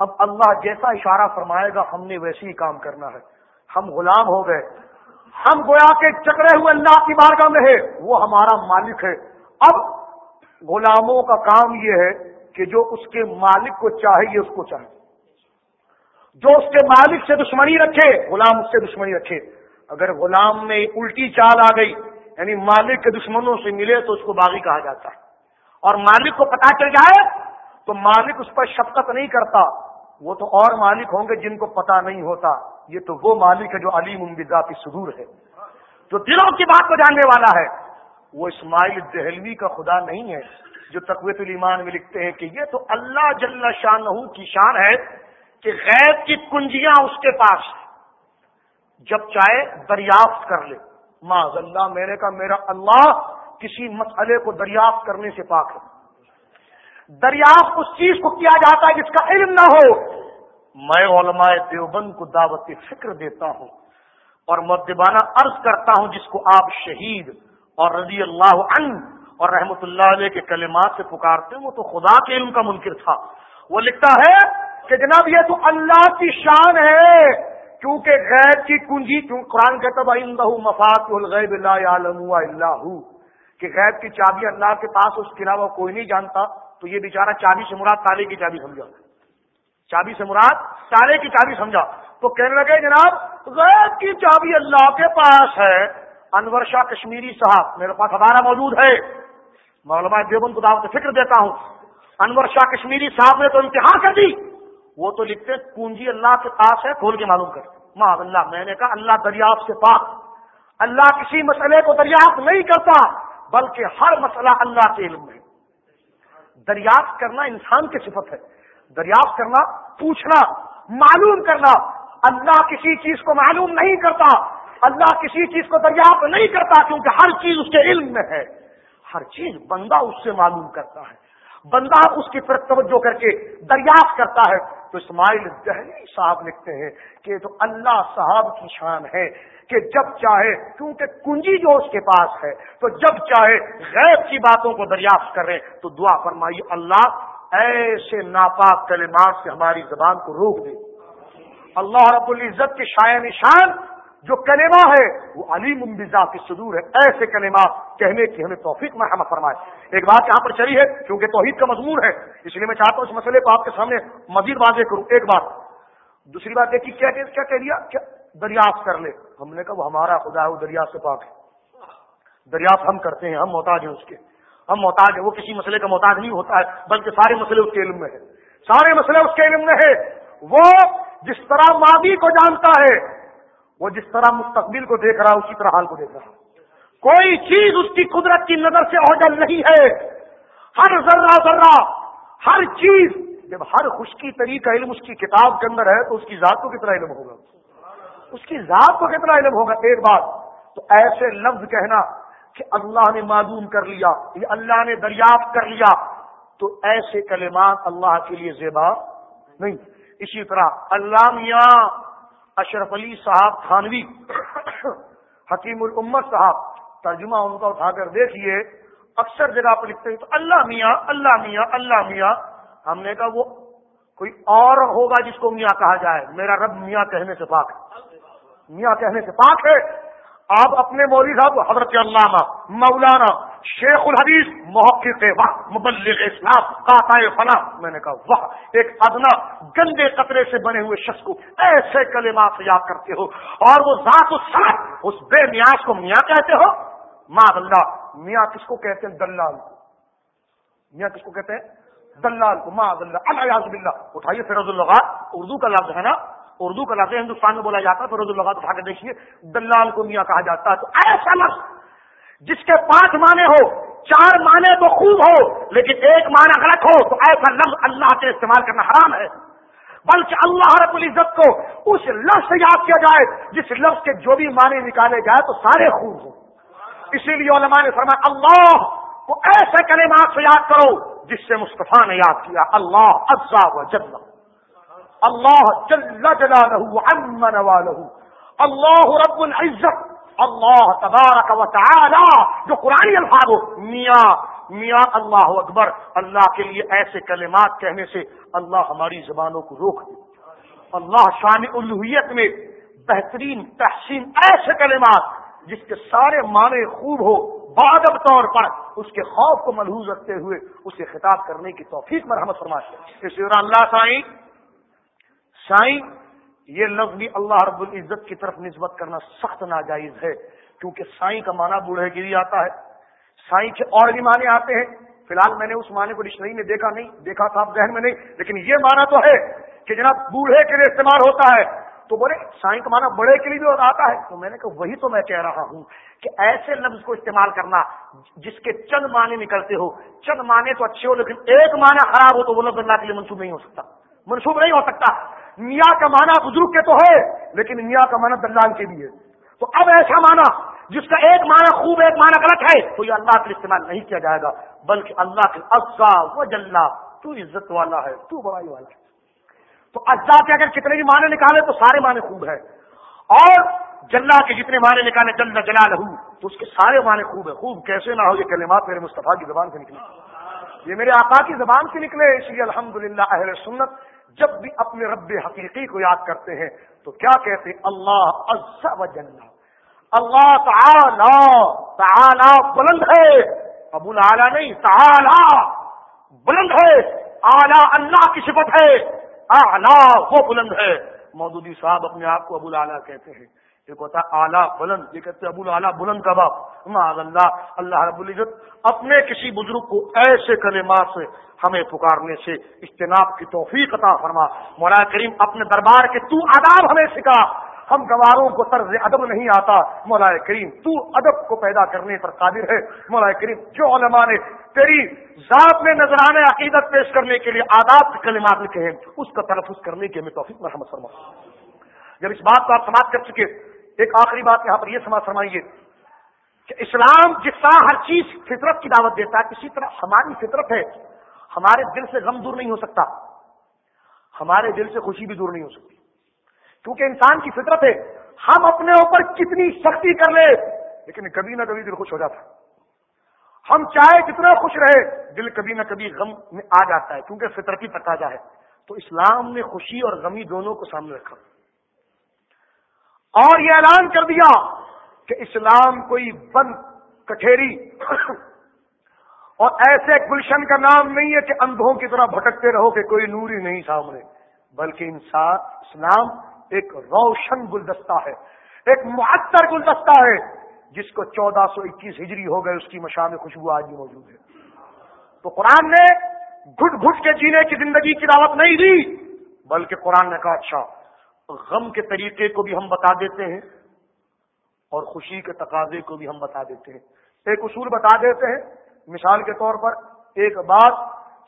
اب اللہ جیسا اشارہ فرمائے گا، ہم نے ویسے ہی کام کرنا ہے۔ ہم غلام ہو گئے۔ ہم گویا کے چکرے ہوئے اللہ کی بارگاہ میں ہے وہ ہمارا مالک ہے۔ اب غلاموں کا کام یہ ہے کہ جو اس کے مالک کو چاہیے اس کو چاہے۔ جو اس کے مالک سے دشمنی رکھے، غلام اس سے دشمنی رکھے۔ اگر غلام میں الٹی چال آ گئی یعنی مالک کے دشمنوں سے ملے تو اس کو باغی کہا جاتا ہے۔ اور مالک کو پتا چل جائے تو مالک اس پر شفقت نہیں کرتا۔ وہ تو اور مالک ہوں گے جن کو پتا نہیں ہوتا۔ یہ تو وہ مالک ہے جو علیم کی صدور ہے۔ جو دلوں کی بات کو جاننے والا ہے۔ وہ اسماعیل دہلوی کا خدا نہیں ہے۔ جو تقویت الایمان میں لکھتے ہیں کہ یہ تو اللہ جل شان کی شان ہے کہ غیب کی کنجیاں اس کے پاس جب چاہے دریافت کر لے۔ معذ اللہ میں نے کہا میرا اللہ کسی مسئلے کو دریافت کرنے سے پاک ہے۔ دریافت اس چیز کو کیا جاتا ہے جس کا علم نہ ہو۔ میں علماء دیوبند کو دعوت فکر دیتا ہوں اور مدبانہ عرض کرتا ہوں جس کو آپ شہید اور رضی اللہ عنہ اور رحمت اللہ علیہ کے کلمات سے پکارتے ہیں، وہ تو خدا کے علم کا منکر تھا۔ وہ لکھتا ہے کہ جناب یہ تو اللہ کی شان ہے۔ کیونکہ غیر کی کنجی قرآن کہتا بھائی مفاد الغیب اللہ اللہ کہ غیب کی چابی اللہ کے پاس، اس کے علاوہ کوئی نہیں جانتا، تو یہ بیچارہ چابی سے مراد تالے کی چابی سمجھا۔ چابی سے مراد تالے کی چابی سمجھا۔ تو کہنے لگے، جناب، غیب کی چابی اللہ کے پاس ہے۔ انور شاہ کشمیری صاحب، میرے پاس ہمارا موجود ہے۔ میں دیوبند کو دعوت فکر دیتا ہوں۔ انور شاہ کشمیری صاحب نے تو امتحان کر دی۔ وہ تو لکھتے کنجی اللہ کے پاس ہے، کھول کے معلوم کر۔ ماں اللہ، میں نے کہا اللہ دریافت سے پاک۔ اللہ کسی مسئلے کو دریافت نہیں کرتا، بلکہ ہر مسئلہ اللہ کے علم میں۔ دریافت کرنا انسان کی صفت ہے۔ دریافت کرنا، پوچھنا، معلوم کرنا۔ اللہ کسی چیز کو معلوم نہیں کرتا، اللہ کسی چیز کو دریافت نہیں کرتا، کیونکہ ہر چیز اس کے علم میں ہے۔ ہر چیز بندہ اس سے معلوم کرتا ہے۔ بندہ اس کی طرف توجہ کر کے دریافت کرتا ہے۔ تو اسماعیل دہلی صاحب لکھتے ہیں کہ تو اللہ صاحب کی شان ہے کہ جب چاہے، کیونکہ کنجی جو اس کے پاس ہے، تو جب چاہے غیب کی باتوں کو دریافت کرے تو دعا فرمائیے، اللہ ایسے ناپاک کلمات سے ہماری زبان کو روک دے۔ اللہ رب العزت کے شاع نشان جو کلمہ ہے، وہ علی ممبزا کی صدور ہے۔ ایسے کلمات کہنے کی ہمیں توفیق مرحمت فرمائے۔ ایک بات یہاں پر چلی ہے، کیونکہ توحید کا مضمون ہے، اس لیے میں چاہتا ہوں اس مسئلے کو آپ کے سامنے مزید واضح کروں۔ ایک بات، دوسری بات دیکھیے، کیا کیا کہہ کیا دریافت کر لے۔ ہم نے کہا وہ ہمارا خدا ہے، وہ دریافت سے پاک ہے۔ دریافت ہم کرتے ہیں، ہم محتاج ہیں اس کے۔ ہم محتاج ہیں، وہ کسی مسئلے کا محتاج نہیں ہوتا ہے، بلکہ سارے مسئلے اس کے علم میں ہے سارے مسئلے اس کے علم میں ہے وہ جس طرح ماضی کو جانتا ہے وہ جس طرح مستقبل کو دیکھ رہا ہے، اسی طرح حال کو دیکھ رہا کوئی چیز اس کی قدرت کی نظر سے اوجل نہیں ہے۔ ہر ذرہ ذرہ، ہر چیز، جب ہر خشکی طریقہ علم اس کی کتاب کے اندر ہے، تو اس کی ذات کو کتنا علم ہوگا؟ اس کی ذات کو کتنا علم ہوگا؟ ایک بات، تو ایسے لفظ کہنا کہ اللہ نے معلوم کر لیا یہ اللہ نے دریافت کر لیا، تو ایسے کلمات اللہ کے لیے زیبا نہیں۔ اسی طرح اللہ میاں اشرف علی صاحب خانوی، حکیم الامت صاحب، ترجمہ ان کا اٹھا کر دیکھیے، اکثر جگہ پر لکھتے ہیں تو اللہ میاں اللہ میاں اللہ میاں۔ ہم نے کہا وہ کوئی اور ہوگا جس کو میاں کہا جائے۔ میرا رب میاں کہنے سے پاک ہے۔ میاں کہنے سے پاک ہے۔ آپ اپنے مولوی صاحب، حضرت علامہ، مولانا شیخ الحدیث، محقق واہ مبلغ اسلام، قاطع فنا۔ میں نے کہا، واہ، ایک ادنا، گندے قطرے سے بنے ہوئے شخص کو ایسے کلمات یاد کرتے ہو۔ اور وہ ذات ساتھ اس بے نیاز کو میاں کہتے ہو؟ ماں اللہ میاں کس کو کہتے ہیں؟ دلال میاں کس کو کہتے ہیں؟ دلال کو۔ ماں اللہ اللہ اللہ اٹھائیے فیروز الغات اردو کا لفظ ہے نا؟ اردو کا لفظ ہندوستان میں بولا جاتا ہے، پھر اردو اٹھا کے دیکھیے، دلال کو میاں کہا جاتا ہے۔ تو ایسا لفظ جس کے پانچ معنی ہو، چار معنی تو خوب ہو، لیکن ایک معنی غلط ہو، تو ایسا لفظ اللہ کے استعمال کرنا حرام ہے۔ بلکہ اللہ رب العزت کو اس لفظ سے یاد کیا جائے، جس لفظ کے جو بھی معنی نکالے جائے تو سارے خوب ہوں۔ اسی لیے علماء نے فرمایا، اللہ کو ایسے کلمات سے یاد کرو جس سے مصطفیٰ نے یاد کیا، اللہ افزا و جل۔ اللہ جل جلالہ عم نوالہ اللہ رب العزت اللہ تبارک و تعالی جو قرآن الفاظ ہو، میاں میاں اللہ اکبر، اللہ کے لیے ایسے کلمات کہنے سے اللہ ہماری زبانوں کو روک دے۔ اللہ شان الوحیت میں بہترین تحسین ایسے کلمات جس کے سارے معنی خوب ہو، بادب طور پر اس کے خوف کو ملحوظ رکھتے ہوئے اسے خطاب کرنے کی توفیق مرحمت فرماتے اس طرح اللہ سائیں سائیں یہ لفظ بھی اللہ رب العزت کی طرف نسبت کرنا سخت ناجائز ہے، کیونکہ سائیں کا معنی بوڑھے گیری آتا ہے۔ سائیں کے اور بھی معنی آتے ہیں۔ فی الحال میں نے اس معنی کو ڈکشنری میں دیکھا نہیں، دیکھا تھا ذہن میں نہیں، لیکن یہ معنی تو ہے کہ جناب بوڑھے کے لیے استعمال ہوتا ہے۔ تو بولے، سائیں کا معنی بڑے کے لیے بھی آتا ہے۔ تو میں نے کہا، وہی تو میں کہہ رہا ہوں کہ ایسے لفظ کو استعمال کرنا جس کے چند معنی نکلتے ہو۔ چند معنی تو اچھے ہو، لیکن ایک معنی خراب ہو تو وہ لفظ اللہ کے لیے منسوخ نہیں ہو سکتا۔ منسوخ نہیں ہو سکتا۔ میاں کا معنی بزرگ کے تو ہے، لیکن میاں کا معنی دلال کے بھی ہے۔ تو اب ایسا معنی جس کا ایک معنی خوب، ایک معنی غلط ہے، تو یہ اللہ کے استعمال نہیں کیا جائے گا، بلکہ اللہ کے افزا و جلنا تو عزت والا ہے، تو بڑائی والا ہے۔ تو اجزا کے اگر کتنے بھی معنی نکالے، تو سارے معنی خوب ہے اور جلا کے جتنے معنی نکالے، جل جلا لہو تو اس کے سارے معنی خوب ہے خوب، کیسے نہ ہو یہ کلمات میرے مصطفیٰ کی زبان سے نکلے۔ یہ میرے آقا کی زبان سے نکلے، اس لیے الحمد للہ اہل سنت جب بھی اپنے رب حقیقی کو یاد کرتے ہیں تو کیا کہتے ہیں؟ اللہ عز و جنہ اللہ تعالی تعالی بلند ہے۔ ابو اعلیٰ نہیں، تعالی بلند ہے۔ اعلیٰ اللہ کی صفت ہے۔ اعلیٰ وہ بلند ہے۔ مودودی صاحب اپنے آپ کو ابو اعلیٰ کہتے ہیں۔ ایک ہوتا ہے اعلیٰ بلند، یہ کہتے ابو العلیٰ بلند کا باپ۔ معاذ اللہ اللہ رب العزت اپنے کسی بزرگ کو ایسے کلمات سے ہمیں پکارنے سے اجتناب کی توفیق عطا فرما۔ مولا کریم، اپنے دربار کے تو آداب ہمیں سکھا۔ ہم گواروں کو طرز ادب نہیں آتا۔ مولا کریم، تو ادب کو پیدا کرنے پر قادر ہے۔ مولا کریم، جو علماء نے تیری ذات میں نظرانے عقیدت پیش کرنے کے لیے آداب کے کلمات لکھے ہیں، اس کا تلفظ کرنے کی ہمیں توفیق مرحمت فرما۔ جب اس بات کو آپ سماعت کر چکے ایک آخری بات یہاں پر یہ سماج فرمائیے کہ اسلام جس طرح ہر چیز فطرت کی دعوت دیتا ہے، اسی طرح ہماری فطرت ہے، ہمارے دل سے غم دور نہیں ہو سکتا، ہمارے دل سے خوشی بھی دور نہیں ہو سکتی۔ کیونکہ انسان کی فطرت ہے، ہم اپنے اوپر کتنی سختی کر لے لیکن کبھی نہ کبھی دل خوش ہو جاتا ہم چاہے جتنا خوش رہے، دل کبھی نہ کبھی غم میں آ جاتا ہے، کیونکہ فطرتی تقاضا ہے۔ تو اسلام نے خوشی اور غمی دونوں کو سامنے رکھا۔ اور یہ اعلان کر دیا کہ اسلام کوئی بند کٹھیری اور ایسے گلشن کا نام نہیں ہے کہ اندھوں کی طرح بھٹکتے رہو کہ کوئی نور ہی نہیں سامنے، بلکہ انسان اسلام ایک روشن گلدستہ ہے، ایک معطر گلدستہ ہے، جس کو چودہ سو اکیس ہجری ہو گئے، اس کی مشام خوشبو آج بھی موجود ہے۔ تو قرآن نے گھٹ گھٹ کے جینے کی زندگی کی دعوت نہیں دی، بلکہ قرآن نے کہا اچھا غم کے طریقے کو بھی ہم بتا دیتے ہیں اور خوشی کے تقاضے کو بھی ہم بتا دیتے ہیں۔ ایک اصول بتا دیتے ہیں۔ مثال کے طور پر ایک بات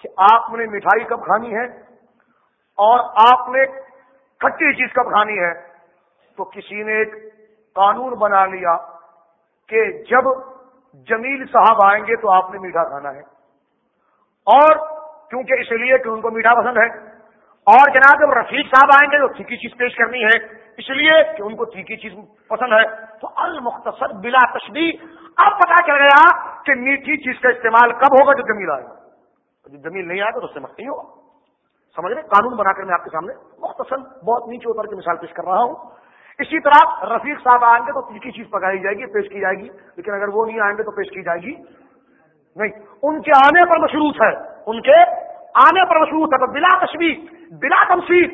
کہ آپ نے مٹھائی کب کھانی ہے اور آپ نے کھٹی چیز کب کھانی ہے۔ تو کسی نے ایک قانون بنا لیا کہ جب جمیل صاحب آئیں گے تو آپ نے میٹھا کھانا ہے۔ اور کیونکہ اس لیے کہ ان کو میٹھا پسند ہے اور جناب جب رفیق صاحب آئیں گے تو تھیکی چیز پیش کرنی ہے، اس لیے کہ ان کو تھیکی چیز پسند ہے، تو المختصر بلا تشبیح اب پتا چل گیا کہ میٹھی چیز کا استعمال کب ہوگا جو جمیل آئے گا۔ جب جمیل نہیں آئے گا تو اس سے مت نہیں ہوگا۔ سمجھ رہے قانون بنا کر میں آپ کے سامنے مختصر، بہت نیچے اتر کے مثال پیش کر رہا ہوں۔ اسی طرح رفیق صاحب آئیں گے تو تیکھی چیز پکائی جائے گی، پیش کی جائے گی، لیکن اگر وہ نہیں آئیں گے تو پیش کی جائے گی۔ نہیں، ان کے آنے پر مشروط ہے۔ ان کے آنے پر مشروط ہے، تو بلا تشریح بلا تمشیر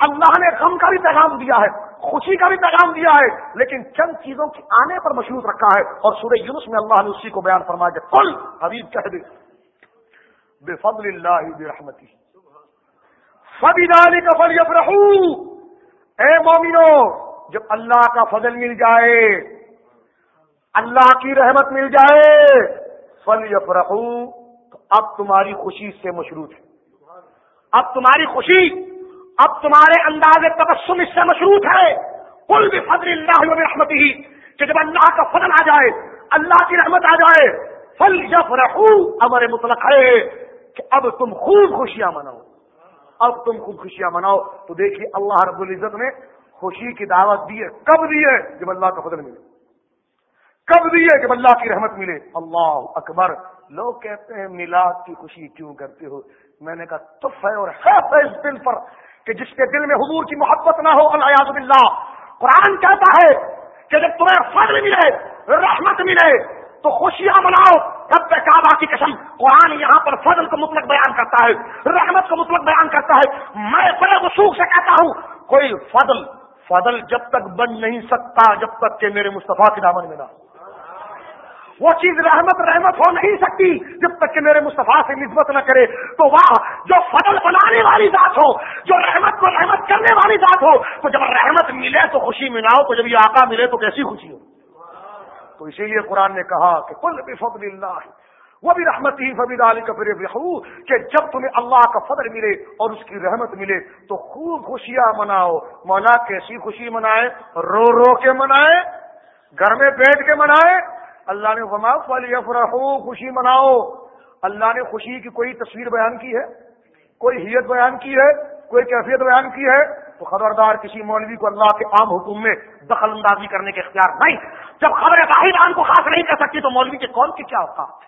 اللہ نے غم کا بھی پیغام دیا ہے، خوشی کا بھی پیغام دیا ہے، لیکن چند چیزوں کے آنے پر مشروط رکھا ہے، اور سورہ یونس میں اللہ نے اسی کو بیان فرمایا کہ کل حبیب کہہ دے بے فضل اللہ بے رحمتی فبی ڈالی کا فل اے مومنو، جب اللہ کا فضل مل جائے، اللہ کی رحمت مل جائے فل یفرحو تو اب تمہاری خوشی سے مشروط ہے۔ اب تمہاری خوشی، اب تمہارے انداز تبسم اس سے مشروط ہے۔ کل بھی فضل اللہ رحمت ہی کہ جب اللہ کا فضل آ جائے، اللہ کی رحمت آ جائے فل یفرحو ہمارے مطلق ہے کہ اب تم خوب خوشیاں مناؤ۔ اب تم خوب خوشیاں مناؤ۔ تو دیکھیے اللہ رب العزت نے خوشی کی دعوت دی ہے۔ کب دی ہے؟ جب اللہ کا فضل ملے۔ کب دی ہے؟ جب اللہ کی رحمت ملے۔ اللہ اکبر۔ لوگ کہتے ہیں، میلاد کی خوشی کیوں کرتے ہو؟ میں نے کہا، تف ہے اور ہے اس دل پر کہ جس کے دل میں حضور کی محبت نہ ہو اللہ باللہ۔ قرآن کہتا ہے کہ جب تمہیں فضل ملے، رحمت ملے، تو خوشیاں مناؤ۔ رب کعبہ کی قسم، قرآن یہاں پر فضل کو مطلق بیان کرتا ہے، رحمت کو مطلق بیان کرتا ہے۔ میں بڑے وسوخ سے کہتا ہوں، کوئی فضل فضل جب تک بن نہیں سکتا، جب تک کہ میرے مصطفیٰ کے دامن میں نہ وہ چیز رحمت رحمت ہو نہیں سکتی جب تک کہ میرے مصطفیٰ سے نسبت نہ کرے تو واہ، جو فضل بنانے والی ذات ہو، جو رحمت کو رحمت کرنے والی ذات ہو، تو جب رحمت ملے تو خوشی مناؤ تو جب یہ آقا ملے تو کیسی خوشی ہو؟ تو اسی لیے قرآن نے کہا کہ کل بھی فضل اللہ وہ بھی رحمت ہی فبی علی کا پھر کہ جب تمہیں اللہ کا فضل ملے اور اس کی رحمت ملے تو خوب خوشیاں مناؤ۔ مولا کیسی خوشی منائے؟ رو رو کے منائے، گھر میں بیٹھ کے منائے اللہ نے وما فلی خوشی مناؤ۔ اللہ نے خوشی کی کوئی تصویر بیان کی ہے؟ کوئی حیت بیان کی ہے؟ کوئی کیفیت بیان کی ہے؟ تو خبردار کسی مولوی کو اللہ کے عام حکم میں دخل اندازی کرنے کے اختیار نہیں۔ جب خبر واحد کو خاص نہیں کر سکتی، تو مولوی کے کون کی کیا اوقات ہے؟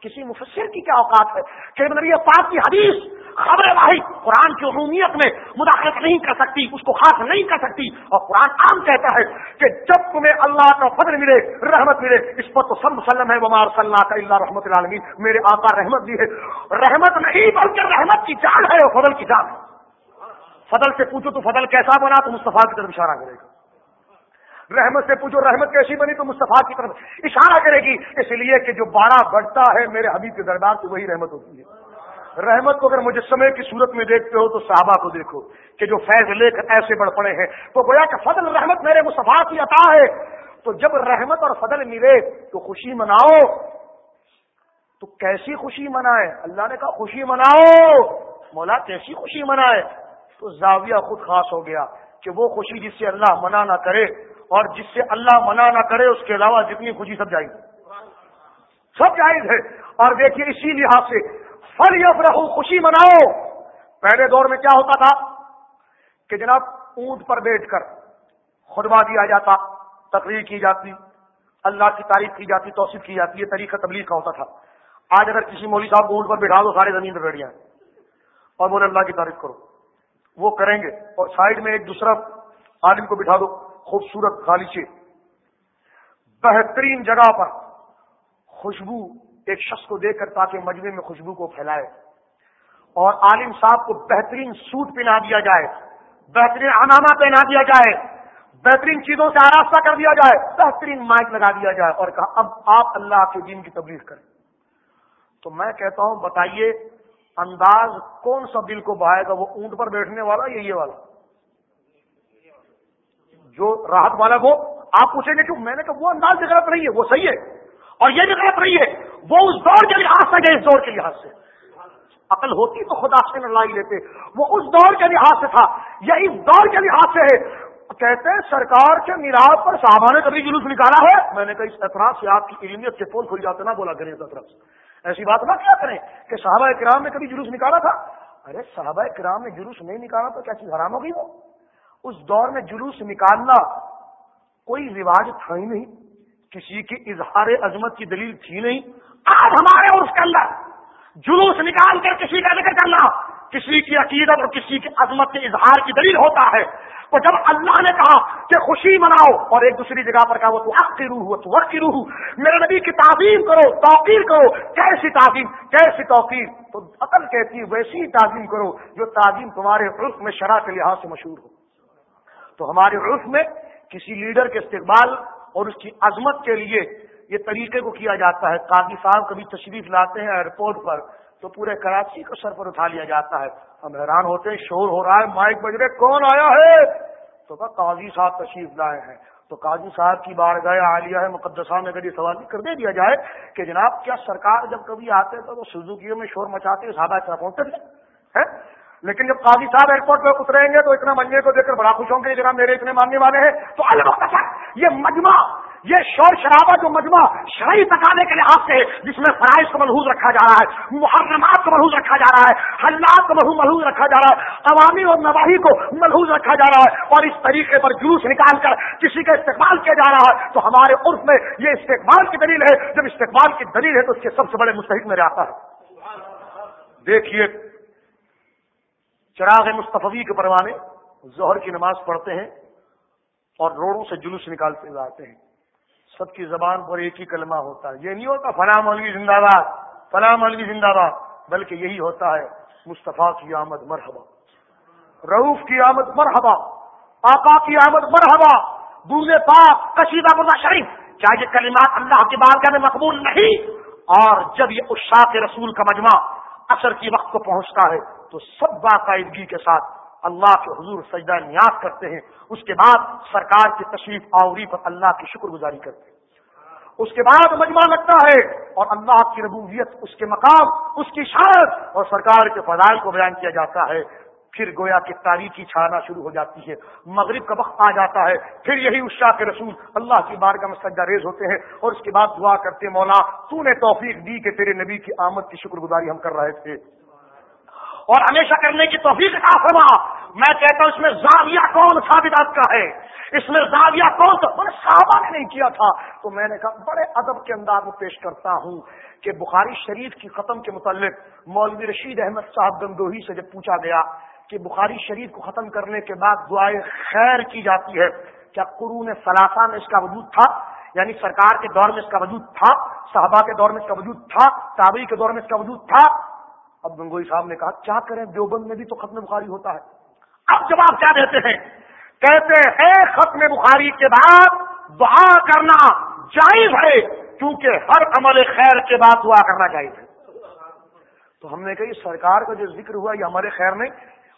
کسی مفسر کی کیا اوقات ہے؟ کہ نبی پاک کی حدیث خبر واحد قرآن کی عمومیت میں مداخلت نہیں کر سکتی، اس کو خاص نہیں کر سکتی۔ اور قرآن عام کہتا ہے کہ جب تمہیں اللہ کا فضل ملے، رحمت ملے، اس پر تو سب مسلم ہے بمار صلی اللہ کا اللہ رحمت العالمین۔ میرے آقا رحمت بھی ہے۔ رحمت نہیں، بلکہ رحمت کی جان ہے اور فضل کی جان فضل سے پوچھو تو فضل کیسا بنا، تو مصطفیٰ کی طرف اشارہ کرے گا۔ رحمت سے پوچھو رحمت کیسی بنی، تو مصطفیٰ کی طرف اشارہ کرے گی۔ اس لیے کہ جو بارہ بڑھتا ہے، میرے حبیب کے دربار سے وہی رحمت ہوتی ہے۔ رحمت کو اگر مجسمے کی صورت میں دیکھتے ہو تو صحابہ کو دیکھو کہ جو فیض لے کر ایسے بڑھ پڑے ہیں۔ تو گویا کہ فضل رحمت میرے مصطفیٰ کی عطا ہے۔ تو جب رحمت اور فضل ملے تو خوشی مناؤ۔ تو کیسی خوشی منائے؟ اللہ نے کہا خوشی مناؤ۔ مولا کیسی خوشی منائے؟ تو زاویہ خود خاص ہو گیا کہ وہ خوشی جس سے اللہ منع نہ کرے اور جس سے اللہ منع نہ کرے، اس کے علاوہ جتنی خوشی سب جائز سب جائز ہے۔ اور دیکھیے اسی لحاظ سے فل یف رہو، خوشی مناؤ۔ پہلے دور میں کیا ہوتا تھا؟ کہ جناب اونٹ پر بیٹھ کر خطبہ دیا جاتا، تقریر کی جاتی، اللہ کی تعریف کی جاتی، توصیف کی جاتی ہے طریقہ تبلیغ کا ہوتا تھا۔ آج اگر کسی مولوی صاحب کو اونٹ پر بٹھا دو، سارے زمین پہ بیٹھ جائیں۔ اور بولے، اللہ کی تعریف کرو۔ وہ کریں گے۔ اور سائڈ میں ایک دوسرا عالم کو بٹھا دو، خوبصورت خالیچے بہترین جگہ پر خوشبو ایک شخص کو دے کر تاکہ مجمے میں خوشبو کو پھیلائے اور عالم صاحب کو بہترین سوٹ پہنا دیا جائے، بہترین انامہ پہنا دیا جائے، بہترین چیزوں سے آراستہ کر دیا جائے، بہترین مائک لگا دیا جائے اور کہا، اب آپ اللہ کے دین کی تبلیغ کریں۔ تو میں کہتا ہوں، بتائیے، انداز کون سا دل کو بہائے گا؟ وہ اونٹ پر بیٹھنے والا یا یہ والا؟ جو راحت والا وہ آپ پوچھیں گے کہ میں نے کہا، وہ انداز غلط نہیں ہے، وہ صحیح ہے۔ اور یہ بھی غلط نہیں ہے، وہ اس دور کے لحاظ سے گئے، اس دور کے لحاظ سے۔ عقل ہوتی تو خدا سے نہ لائی لیتے، وہ اس دور کے لحاظ سے تھا، یا اس دور کے لحاظ سے ہے۔ کہتے ہیں، سرکار کے میراث پر صحابہ نے کبھی جلوس نکالا ہے؟ میں نے کہا، اس اعتراض سے آپ کی علمیت کے پول کھل جاتے نہ بولا کریں اس اعتراض سے۔ ایسی بات نہ کیا کریں کہ صحابہ کرام نے کبھی جلوس نکالا تھا۔ ارے، صحابہ کرام نے جلوس نہیں نکالا تو کیا چیز حرام ہو گئی وہ؟ اس دور میں جلوس نکالنا کوئی رواج تھا ہی نہیں۔ کسی کی اظہار عظمت کی دلیل تھی نہیں، آج ہمارے اس کے اندر جلوس نکال کر کسی کا ذکر کرنا کسی کی عقیدت اور کسی کی عظمت کے اظہار کی دلیل ہوتا ہے۔ تو جب اللہ نے کہا کہ خوشی مناؤ اور ایک دوسری جگہ پر کہا وہ تو حق کی روح ہو تو وقت کی روح میرے نبی کی تعظیم کرو، توقیر کرو، کیسی تعظیم، کیسی توقیر؟ تو عقل کہتی ویسی تعظیم کرو جو تعظیم تمہارے عرف میں شرح کے لحاظ سے مشہور ہو۔ تو ہمارے عرف میں کسی لیڈر کے استقبال اور اس کی عظمت کے لیے یہ طریقے کو کیا جاتا ہے؟ قاضی صاحب کبھی تشریف لاتے ہیں ایئرپورٹ پر، تو پورے کراچی کو سر پر اٹھا لیا جاتا ہے۔ ہم حیران ہوتے ہیں، شور ہو رہا ہے، مائک بج رہے، کون آیا ہے؟ تو قاضی صاحب تشریف لائے ہیں۔ تو قاضی صاحب کی بار عالیہ ہے مقدسہ میں کبھی سوال کر دے دیا جائے کہ جناب کیا سرکار جب کبھی آتے تو وہ سزوکیوں میں شور مچاتے صحابہ پہنچتے تھے لیکن جب قاضی صاحب ایئرپورٹ پہ اتریں گے تو اتنا منجے کو دیکھ کر بڑا خوش ہوں گے جناب میرے اتنے ماننے والے ہیں۔ تو البتہ یہ مجمع، یہ شور شرابہ جو مجمع شرعی تکانے کے لحاظ سے جس میں فرائض کو محوظ رکھا جا رہا ہے، محرمات کو محوظ رکھا جا رہا ہے، حلات کو محوظ رکھا جا رہا ہے عوامی اور نواحی کو محوظ رکھا جا رہا ہے اور اس طریقے پر جلوس نکال کر کسی کا استقبال کیا جا رہا ہے، تو ہمارے عرف میں یہ استقبال کی دلیل ہے۔ جب استقبال کی دلیل ہے تو اس کے سب سے بڑے مستحق میں آتا ہے دیکھیے چراغ مصطفی کے پروانے ظہر کی نماز پڑھتے ہیں اور روڈوں سے جلوس نکالتے جاتے ہیں۔ سب کی زبان پر ایک ہی کلمہ ہوتا ہے۔ یہ نہیں ہوتا فلاں مولوی زندہ باد، فلاں مولوی زندہ باد، بلکہ یہی ہوتا ہے مصطفیٰ کی آمد مرحبا۔ روف کی آمد مرحبا، آقا کی آمد مرحبا دودھ پاک کشیدہ مرزا شریف۔ کیا یہ کلمات اللہ کے بارگاہ میں مقبول نہیں، اور جب یہ اشاق رسول کا مجمع اثر کی وقت کو پہنچتا ہے تو سب باقاعدگی کے ساتھ اللہ کے حضور سجدہ نیاز کرتے ہیں۔ اس کے بعد سرکار کی تشریف آوری پر اللہ کی شکر گزاری کرتے ہیں۔ اس کے بعد مجمع لگتا ہے اور اللہ کی ربوبیت، اس کے مقام، اس کی شرط اور سرکار کے فضائل کو بیان کیا جاتا ہے۔ پھر گویا کی تاریخی چھانا شروع ہو جاتی ہے۔ مغرب کا وقت آ جاتا ہے۔ پھر یہی اشاء کے رسول اللہ کی بار کا مسجہ ریز ہوتے ہیں اور اس کے بعد دعا کرتے مولا تو نے توفیق دی کہ تیرے نبی کی آمد کی شکر گزاری ہم کر رہے تھے۔ اور ہمیشہ کرنے کی توفیق کا فرما۔ میں کہتا ہوں، اس میں زاویہ کون ثابت کا ہے؟ اس میں زاویہ کون سا صحابہ نے نہیں کیا تھا؟ تو میں نے کہا، بڑے ادب کے انداز میں پیش کرتا ہوں کہ بخاری شریف کی ختم کے متعلق مولوی رشید احمد صاحب گنگوہی سے جب پوچھا گیا کہ بخاری شریف کو ختم کرنے کے بعد دعائیں خیر کی جاتی ہے، کیا قرون ثلاثہ میں اس کا وجود تھا؟ یعنی سرکار کے دور میں اس کا وجود تھا، صحابہ کے دور میں اس کا وجود تھا، تابعی کے دور میں اس کا وجود تھا؟ اب گنگوئی صاحب نے کہا، کیا کریں؟ دیوبند میں بھی تو ختم بخاری ہوتا ہے۔ اب جواب کیا دیتے ہیں؟ کہتے ہیں، ختم بخاری کے بعد دعا کرنا جائز ہے، کیونکہ ہر عمل خیر کے بعد دعا کرنا جائز ہے۔ تو ہم نے کہی سرکار کا جو ذکر ہوا، یہ ہمارے خیر میں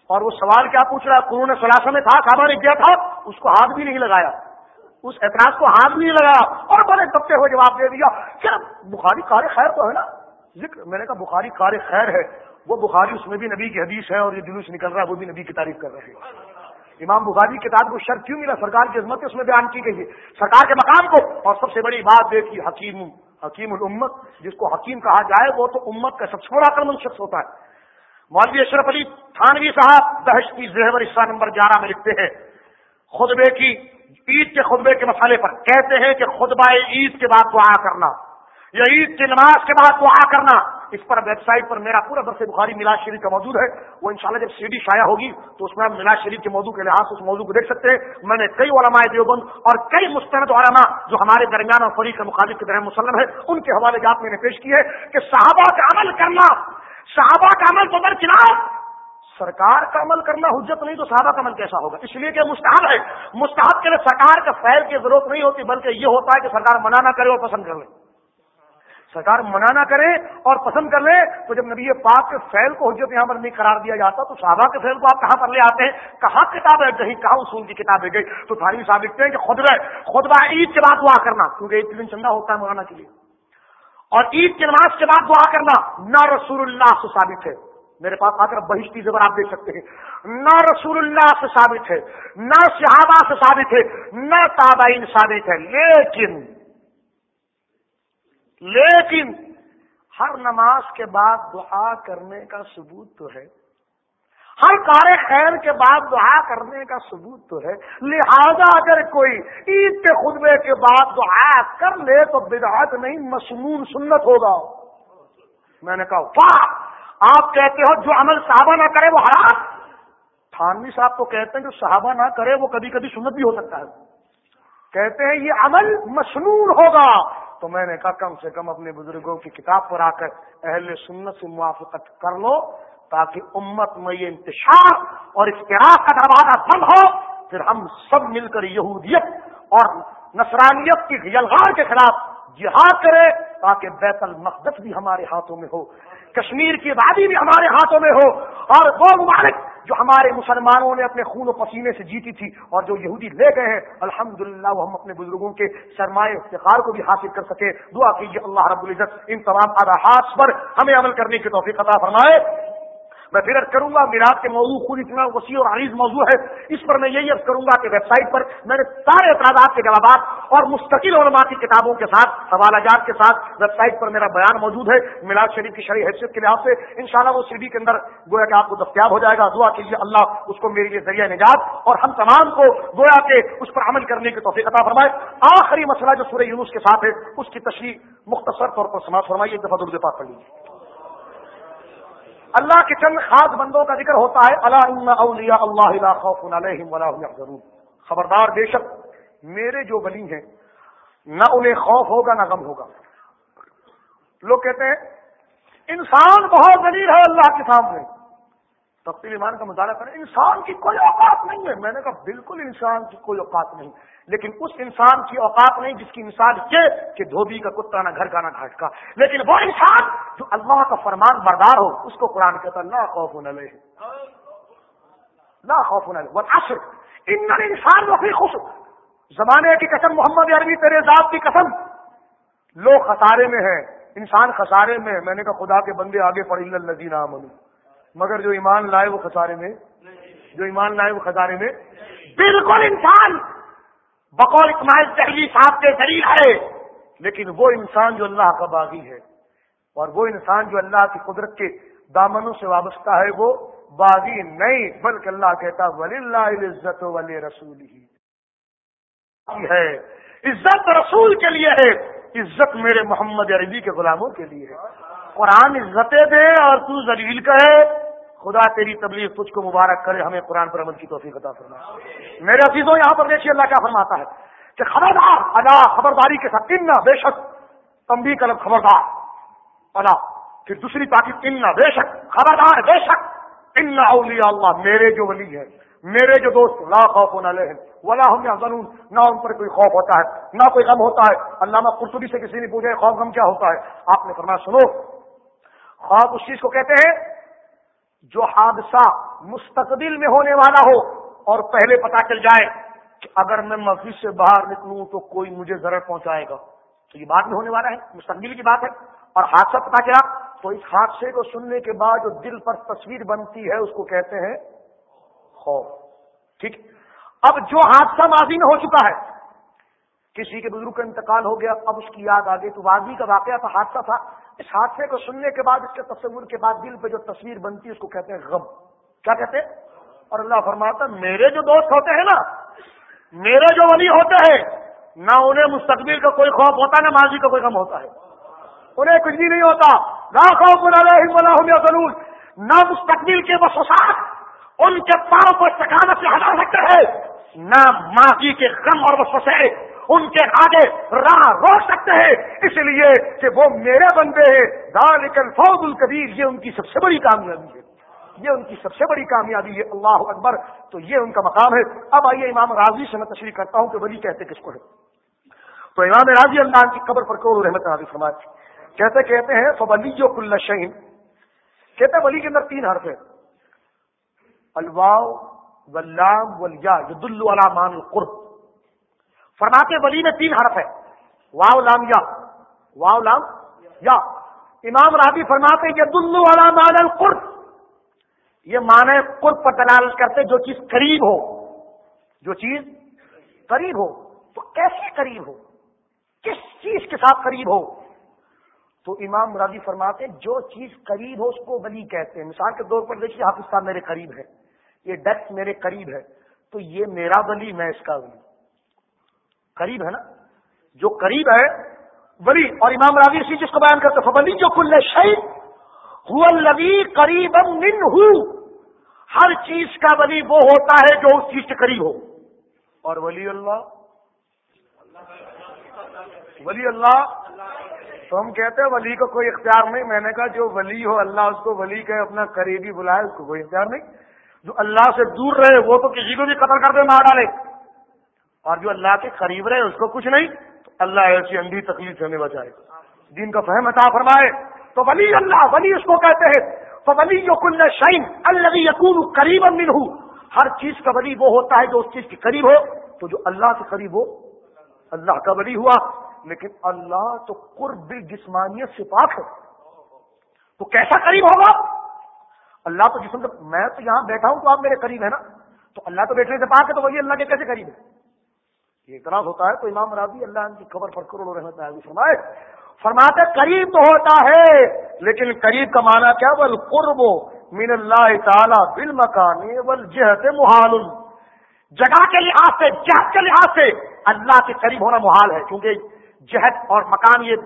اور وہ سوال کیا پوچھ رہا قرون سلاسہ میں تھا کھانا نے کیا تھا؟ اس کو ہاتھ بھی نہیں لگایا۔ اس اعتراض کو ہاتھ بھی نہیں لگایا۔ اور بڑے دبتے ہوئے جواب دے دیا کیا بخاری کار خیر تو ہے نا۔ ذکر میں نے کہا بخاری کار خیر ہے، وہ بخاری اس میں بھی نبی کی حدیث ہے اور یہ جلوس نکل رہا ہے، وہ بھی نبی کی تعریف کر رہے ہیں۔ امام بخاری کتاب کو شرط کیوں ملا؟ سرکار کی عظمت اس میں بیان کی گئی ہے۔ سرکار کے مقام کو۔ اور سب سے بڑی بات دیکھی حکیم حکیم الامت، جس کو حکیم کہا جائے، وہ تو امت کا سب سے بڑا کرمند شخص ہوتا ہے۔ مولوی اشرف علی تھانوی صاحب دہشت کی زہور حصہ نمبر گیارہ میں لکھتے ہیں، خطبے کی عید کے خطبے کے مسئلے پر کہتے ہیں کہ خطبہ عید کے بعد دعا کرنا۔ یا عید کی نماز کے بعد دعا کرنا۔ اس پر ویب سائٹ پر میرا پورا برس بخاری میلاد شریف کا موجود ہے۔ وہ انشاءاللہ جب سی ڈی شائع ہوگی تو اس میں آپ میلاد شریف کے موضوع کے لحاظ سے اس موضوع کو دیکھ سکتے ہیں۔ میں نے کئی علماء دیوبند اور کئی مستند علماء جو ہمارے درمیان اور فریق کے مخالف کے درمیان مسلم ہے ان کے حوالے جات میں نے پیش کی ہے کہ صحابہ کا عمل کرنا، صحابہ کا عمل تو درکنار سرکار کا عمل کرنا حجت نہیں تو صحابہ کا عمل کیسا ہوگا؟ اس لیے کہ مستحب ہے۔ مستحب کے لیے سرکار کا فیل کی ضرورت نہیں ہوتی، بلکہ یہ ہوتا ہے کہ سرکار منع نہ کرے اور پسند کر لے۔ سرکار منع نہ کرے اور پسند کر لے تو جب نبی پاک کے فیل کو حجت یہاں پر نہیں قرار دیا جاتا تو صحابہ کے فیل کو آپ کہاں پر لے آتے ہیں؟ کہاں کتاب ہے کہیں کہاں اصول کی کتاب ہے گئی؟ تو تھاری صاحب لکھتے ہیں کہ خطبہ خطبہ عید کے بعد دعا کرنا، کیونکہ ایک دن چندہ ہوتا ہے مولانا کے لیے۔ اور عید کی نماز کے بعد دعا کرنا نہ رسول اللہ سے ثابت ہے۔ میرے پاس آ کر بہشتی زبر آپ دیکھ سکتے ہیں۔ نہ رسول اللہ سے ثابت ہے نہ صحابہ سے ثابت ہے نہ تابعین ثابت ہے۔ لیکن لیکن ہر نماز کے بعد دعا کرنے کا ثبوت تو ہے۔ ہر کار خیر کے بعد دعا کرنے کا ثبوت تو ہے۔ لہذا اگر کوئی عید کے خطبے کے بعد دعا کر لے تو بدعت نہیں مصنون سنت ہوگا۔ میں نے کہا، واہ! آپ کہتے ہو جو عمل صحابہ نہ کرے وہ حرام؟ تھانوی صاحب تو کہتے ہیں جو صحابہ نہ کرے وہ کبھی کبھی سنت بھی ہو سکتا ہے۔ کہتے ہیں یہ عمل مصنون ہوگا۔ تو میں نے کہا کم سے کم اپنے بزرگوں کی کتاب پر آ کر اہل سنت سے موافقت کر لو تاکہ امت میں یہ انتشار اور اختراع کا دروازہ بند ہو۔ پھر ہم سب مل کر یہودیت اور نصرانیت کی یلغار کے خلاف جہاد کرے تاکہ بیت المقدس بھی ہمارے ہاتھوں میں ہو، کشمیر کی وادی بھی ہمارے ہاتھوں میں ہو اور وہ ممالک جو ہمارے مسلمانوں نے اپنے خون و پسینے سے جیتی تھی اور جو یہودی لے گئے ہیں الحمد وہ ہم اپنے بزرگوں کے سرمایہ افتخار کو بھی حاصل کر سکے دعا کیجیے اللہ رب العزت ان تمام آدھاس پر ہمیں عمل کرنے کی توفیق عطا فرمائے۔ میں پھر کروں گا میرات کے موضوع خود اتنا وسیع اور عریض موضوع ہے، اس پر میں یہی عرض کروں گا کہ ویب سائٹ پر میں نے سارے اعتراضات کے جوابات اور مستقل علماء کی کتابوں کے ساتھ حوالہ جات کے ساتھ ویب سائٹ پر میرا بیان موجود ہے۔ میلاد شریف کی شرح حیثیت کے لحاظ سے ان شاء اللہ وہ سی ڈی کے اندر گویا کہ آپ کو دستیاب ہو جائے گا۔ دعا کیجیے اللہ اس کو میرے لیے ذریعہ نجات اور ہم تمام کو گویا کے اس پر عمل کرنے کی توفیق عطا فرمائے۔ آخری مسئلہ جو سورہ یونس کے ساتھ ہے، اس کی تشریح مختصر طور پر سماعت فرمائیے، ایک دفعہ درد پاک پڑھ لیجیے۔ اللہ کے چند خاص بندوں کا ذکر ہوتا ہے اللہ اولیاء اللہ خوف علیہم ولا ضرور خبردار بے شک میرے جو ولی ہیں، نہ انہیں خوف ہوگا، نہ غم ہوگا۔ لوگ کہتے ہیں، انسان بہت غریب ہے اللہ کے سامنے۔ تفصیل ایمان کا مطالعہ کریں، انسان کی کوئی اوقات نہیں ہے۔ میں نے کہا بالکل انسان کی کوئی اوقات نہیں۔ لیکن اس انسان کی اوقات نہیں جس کی مثال یہ کہ دھوبی کا کتا نہ گھر کا نہ گھاٹ کا۔ لیکن وہ انسان جو اللہ کا فرمان بردار ہو، اس کو قرآن کہتا لا خوف لے لا خوف لے وہ ان انسان وہ خوش زمانے کی قسم، محمد عربی تیرے ذات کی قسم۔ لوگ خسارے میں ہیں، انسان خسارے میں میں نے کہا خدا کے بندے آگے پڑھ الزین مگر جو ایمان لائے وہ خسارے میں جو ایمان لائے وہ خسارے میں۔ بالکل انسان بقول اکمال دہلی صاحب کے ذریعے ہے۔ لیکن وہ انسان جو اللہ کا باغی ہے اور وہ انسان جو اللہ کی قدرت کے دامنوں سے وابستہ ہے وہ باغی نہیں بلکہ اللہ کہتا ولی اللہ عزت ولی رسول ہی ہے عزت رسول کے لیے ہے عزت میرے محمد عربی کے غلاموں کے لیے ہے۔ قرآن عزتیں دے اور تو ذلیل کہے، خدا تیری تبلیغ تجھ کو مبارک کرے، ہمیں قرآن پر عمل کی توفیق عطا فرما۔ میرے عزیزوں، یہاں پر دیکھیے اللہ کیا فرماتا ہے کہ خبردار اللہ خبرداری کے ساتھ ان بے شک تمبی کلب خبردار۔ اللہ پھر دوسری تاکہ ان بے شک، خبردار، بے شک۔ ان اولیاء اللہ، میرے جو ولی ہے میرے جو دوست، لا خوف نہ لے ولا ہم ضرور نہ ان پر کوئی خوف ہوتا ہے، نہ کوئی غم ہوتا ہے۔ علامہ قرطبی سے کسی نے پوچھا خوف غم کیا ہوتا ہے؟ آپ نے فرمایا، سنو خوف اس چیز کو کہتے ہیں جو حادثہ مستقبل میں ہونے والا ہو اور پہلے پتا چل جائے کہ اگر میں مسجد سے باہر نکلوں تو کوئی مجھے ضرر پہنچائے گا۔ تو یہ بات میں ہونے والا ہے، مستقبل کی بات ہے۔ اور حادثہ پتا چلا تو اس حادثے کو سننے کے بعد جو دل پر تصویر بنتی ہے اس کو کہتے ہیں خوف۔ ٹھیک۔ اب جو حادثہ ماضی میں ہو چکا ہے کسی کے بزرگ کا انتقال ہو گیا، اب اس کی یاد آ گئی۔ تو واضح کا واقعہ تھا، حادثہ تھا۔ اس حادثے کو سننے کے بعد، اس کے تصور کے بعد دل پہ جو تصویر بنتی ہے، اس کو کہتے ہیں غم۔ کیا کہتے ہیں؟ اور اللہ فرماتا میرے جو دوست ہوتے ہیں نا، میرے جو ولی ہوتے ہیں، نہ انہیں مستقبل کا کوئی خوف ہوتا، نہ ماضی کا کوئی غم ہوتا ہے۔ انہیں کچھ بھی نہیں ہوتا۔ نہ ضرور نہ مستقبل کے وسوسات ان کے پاؤں کو سکانت سے ہٹا سکتے ہیں، نہ ماضی کے غم اور وسوسے ان کے آگے راہ روک سکتے ہیں۔ اس لیے کہ وہ میرے بندے ہیں۔ ذالک الفوز القبیر یہ ان کی سب سے بڑی کامیابی ہے۔ یہ ان کی سب سے بڑی کامیابی ہے۔ اللہ اکبر، تو یہ ان کا مقام ہے۔ اب آئیے امام راضی سے میں تشریح کرتا ہوں کہ ولی کہتے کس کو ہے تو امام راضی اللہ کی قبر پر کو رحمت راضی فرمائے کہتے کہتے ہیں فبلی جو کل شہین کہتے ہیں ولی کے اندر تین حرف ہے الواؤ واللام والیا ید العلامان القرب۔ فرماتے ولی میں تین حرف ہے واؤ لام، یا۔ واؤ لام، یا۔ امام رابی فرماتے یہ دلو والا مان القرب۔ یہ معنی قرب پر دلال کرتے جو چیز قریب ہو۔ جو چیز قریب ہو۔ تو کیسے قریب ہو؟ کس چیز کے ساتھ قریب ہو؟ تو امام مرادی فرماتے جو چیز قریب ہو، اس کو ولی کہتے ہیں۔ مثال کے طور پر دیکھیے حافظ صاحب میرے قریب ہے۔ یہ ڈیسک میرے قریب ہے۔ تو یہ میرا ولی، میں اس کا ولی۔ قریب ہے نا؟ جو قریب ہے، ولی اور امام راوی اسی چیز کو بیان کرتے فبلی جو کل شہید لوی قریب من ہر چیز کا ولی وہ ہوتا ہے جو اس چیز کے قریب ہو۔ اور ولی اللہ؟ ولی اللہ؟ تو ہم کہتے ہیں ولی کو کوئی اختیار نہیں۔ میں نے کہا جو ولی ہو، اللہ اس کو ولی کہ اپنا قریبی بلائے، اس کو کوئی اختیار نہیں۔ جو اللہ سے دور رہے، وہ تو کسی کو بھی قتل کر دے، مار ڈالے۔ اور جو اللہ کے قریب رہے، اس کو کچھ نہیں، تو اللہ ایسی اندھی تکلیف سے ہمیں بچائے دین کا فہم عطا فرمائے، تو ولی اللہ، ولی اس کو کہتے ہیں تو ولی جو کل شائن اللہ یقون قریب امن ہوں ہر چیز کا ولی وہ ہوتا ہے جو اس چیز کے قریب ہو، تو جو اللہ کے قریب ہو، اللہ کا ولی ہوا۔ لیکن اللہ تو قرب جسمانیت سے پاک ہے۔ تو کیسا قریب ہوگا؟ اللہ تو جسم، میں تو یہاں بیٹھا ہوں تو آپ میرے قریب ہے نا۔ تو اللہ تو بیٹھنے سے پاک ہے، تو وہی اللہ کے کیسے قریب ہے یہ اعتراض ہوتا ہے، تو امام راضی اللہ کی خبر پر کروڑوں رحمت ہے فرمائے۔ فرماتے قریب تو ہوتا ہے، لیکن قریب کا معنی کیا؟ بل قرب من اللہ تعالی بل مکان بل جہت محال۔ جگہ کے لحاظ سے، جہت کے لحاظ سے اللہ کے قریب ہونا محال ہے، کیونکہ جہت اور مکان یہ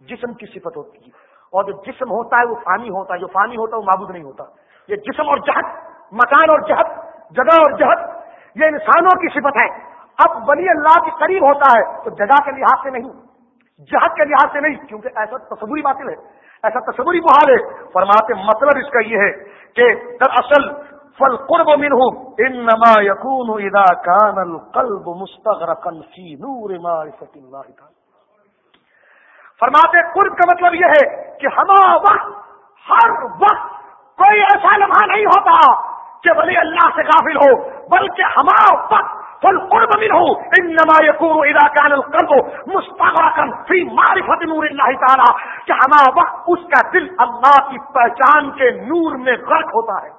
جسم کی صفت ہوتی ہے۔ اور جو جسم ہوتا ہے، وہ فانی ہوتا ہے، جو فانی ہوتا ہے، وہ معبود نہیں ہوتا۔ یہ جسم اور جہت، مکان اور جہت، جگہ اور جہت، یہ انسانوں کی صفت ہے۔ اب ولی اللہ کے قریب ہوتا ہے، تو جگہ کے لحاظ سے نہیں جہد کے لحاظ سے نہیں، کیونکہ ایسا تصوری باطل ہے، ایسا تصوری محال ہے۔ فرماتے مطلب اس کا یہ ہے کہ دراصل فل قرب من ہوں ان یقون ادا کان القلب مستغرقا فی نور معرفت اللہ فرماتے قرب کا مطلب یہ ہے کہ ہما وقت، ہر وقت کوئی ایسا لمحہ نہیں ہوتا کہ ولی اللہ سے غافل ہو، بلکہ ہما وقت فالقرب منه انما يكون اذا كان القلب مستغرقا في معرفه نور الله تعالى. کہ ہما وقت اس کا دل اللہ کی پہچان کے نور میں غرق ہوتا ہے۔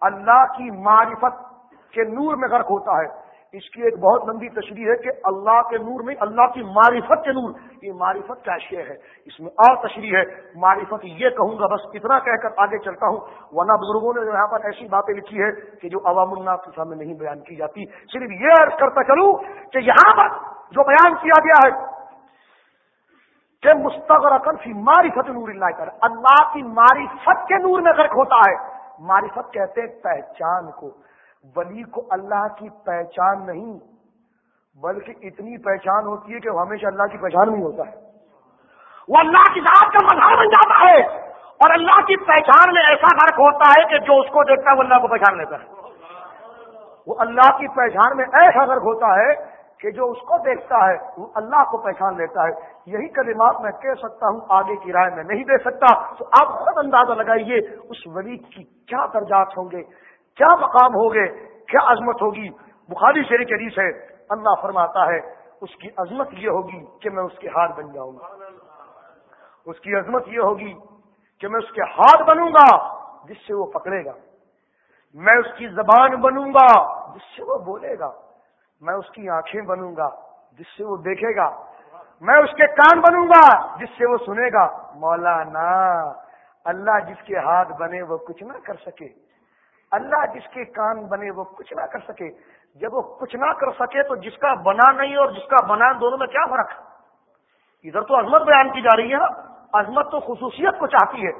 اللہ کی معرفت کے نور میں غرق ہوتا ہے۔ اس کی ایک بہت لمبی تشریح ہے کہ اللہ کے نور میں اللہ کی معرفت کے نور، یہ معرفت کا شے ہے؟ اس میں اور تشریح ہے، معرفت یہ کہوں گا، بس اتنا کہہ کر آگے چلتا ہوں۔ ورنہ بزرگوں نے یہاں پر ایسی باتیں لکھی ہے کہ جو عوام الناس کے سامنے نہیں بیان کی جاتی۔ صرف یہ عرض کرتا چلوں کہ یہاں پر جو بیان کیا گیا ہے کہ مستقر فی معرفت نور اللہ کر اللہ کی معرفت کے نور میں غرق ہوتا ہے۔ معرفت کہتے ہیں پہچان کو۔ ولی کو اللہ کی پہچان نہیں، بلکہ اتنی پہچان ہوتی ہے کہ وہ ہمیشہ اللہ کی پہچان نہیں ہوتا ہے۔ وہ اللہ کی ذات کا مظہر بن جاتا ہے۔ اور اللہ کی پہچان میں ایسا فرق ہوتا ہے کہ جو اس کو دیکھتا ہے وہ اللہ کو پہچان لیتا ہے۔ وہ اللہ کی پہچان میں ایسا فرق ہوتا ہے کہ جو اس کو دیکھتا ہے وہ اللہ کو پہچان لیتا ہے۔ یہی کلمات میں کہہ سکتا ہوں، آگے کی رائے میں نہیں دے سکتا۔ تو آپ خود اندازہ لگائیے، اس ولی کی کیا درجات ہوں گے؟ کیا مقام ہوگے؟ کیا عظمت ہوگی؟ بخاری شریف حدیث ہے، اللہ فرماتا ہے، اس کی عظمت یہ ہوگی کہ میں اس کے ہاتھ بن جاؤں گا۔ اس کی عظمت یہ ہوگی کہ میں اس کے ہاتھ بنوں گا، جس سے وہ پکڑے گا۔ میں اس کی زبان بنوں گا، جس سے وہ بولے گا۔ میں اس کی آنکھیں بنوں گا، جس سے وہ دیکھے گا۔ میں اس کے کان بنوں گا، جس سے وہ سنے گا۔ مولانا، اللہ جس کے ہاتھ بنے وہ کچھ نہ کر سکے۔ اللہ جس کے کان بنے وہ کچھ نہ کر سکے۔ جب وہ کچھ نہ کر سکے تو جس کا بنا نہیں اور جس کا بنا دونوں میں کیا فرق ہے؟ ادھر تو عظمت بیان کی جا رہی ہے۔ عظمت تو خصوصیت کو چاہتی ہے۔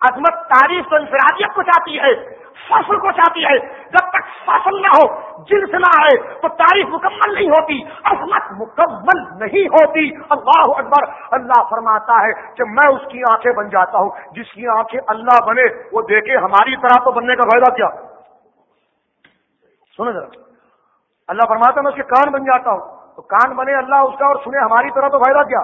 عظمت تعریف تو انفرادیت کو چاہتی ہے۔ فصل کو چاہتی ہے۔ جب تک فصل نہ ہو جنس نہ آئے، تو تعریف مکمل نہیں ہوتی، عظمت مکمل نہیں ہوتی۔ اللہ اکبر، اللہ فرماتا ہے کہ میں اس کی آنکھیں بن جاتا ہوں۔ جس کی آنکھیں اللہ بنے، وہ دیکھے ہماری طرح تو بننے کا فائدہ کیا؟ سنو ذرا۔ اللہ فرماتا ہے، میں اس کے کان بن جاتا ہوں۔ تو کان بنے اللہ، اس کا اور سنے ہماری طرح تو فائدہ کیا؟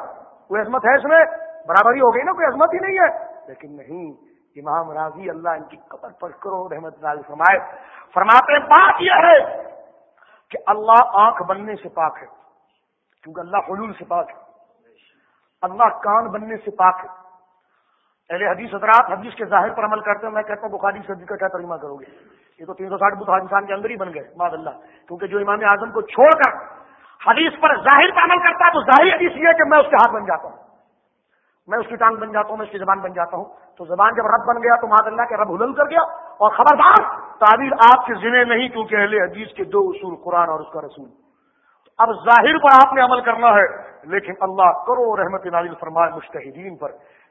کوئی عظمت ہے اس میں؟ برابری ہو گئی نا، کوئی عظمت ہی نہیں ہے۔ لیکن نہیں امام راضی اللہ ان کی قبر پر کرو رحمت اللہ فرمائے۔ فرماتے بات یہ ہے کہ اللہ آنکھ بننے سے پاک ہے، کیونکہ اللہ حلول سے پاک ہے۔ اللہ کان بننے سے پاک ہے۔ اہل حدیث حضرات حدیث کے ظاہر پر عمل کرتے ہیں، میں کہتا ہوں، بخاری سے کا کیا ترجمہ کرو گے۔ یہ تو تین سو ساٹھ بت انسان کے اندر ہی بن گئے، ماد اللہ۔ کیونکہ جو امام اعظم کو چھوڑ کر حدیث پر ظاہر پر عمل کرتا ہے، تو ظاہر حدیث یہ ہے کہ میں اس کے ہاتھ بن جاتا ہوں۔ میں اس کی ٹانگ بن جاتا ہوں، میں اس کی زبان بن جاتا ہوں۔ تو زبان جب رب بن گیا تو ماد اللہ کے رب ہلن کر گیا۔ اور خبردار تعبیر آپ کے ذمہ نہیں کیونکہ اہل حدیث کے دو اصول قرآن اور اس کا رسول۔ اب ظاہر پر آپ نے عمل کرنا ہے، لیکن اللہ کرو رحمت نازل فرمائے مشتحدین پر۔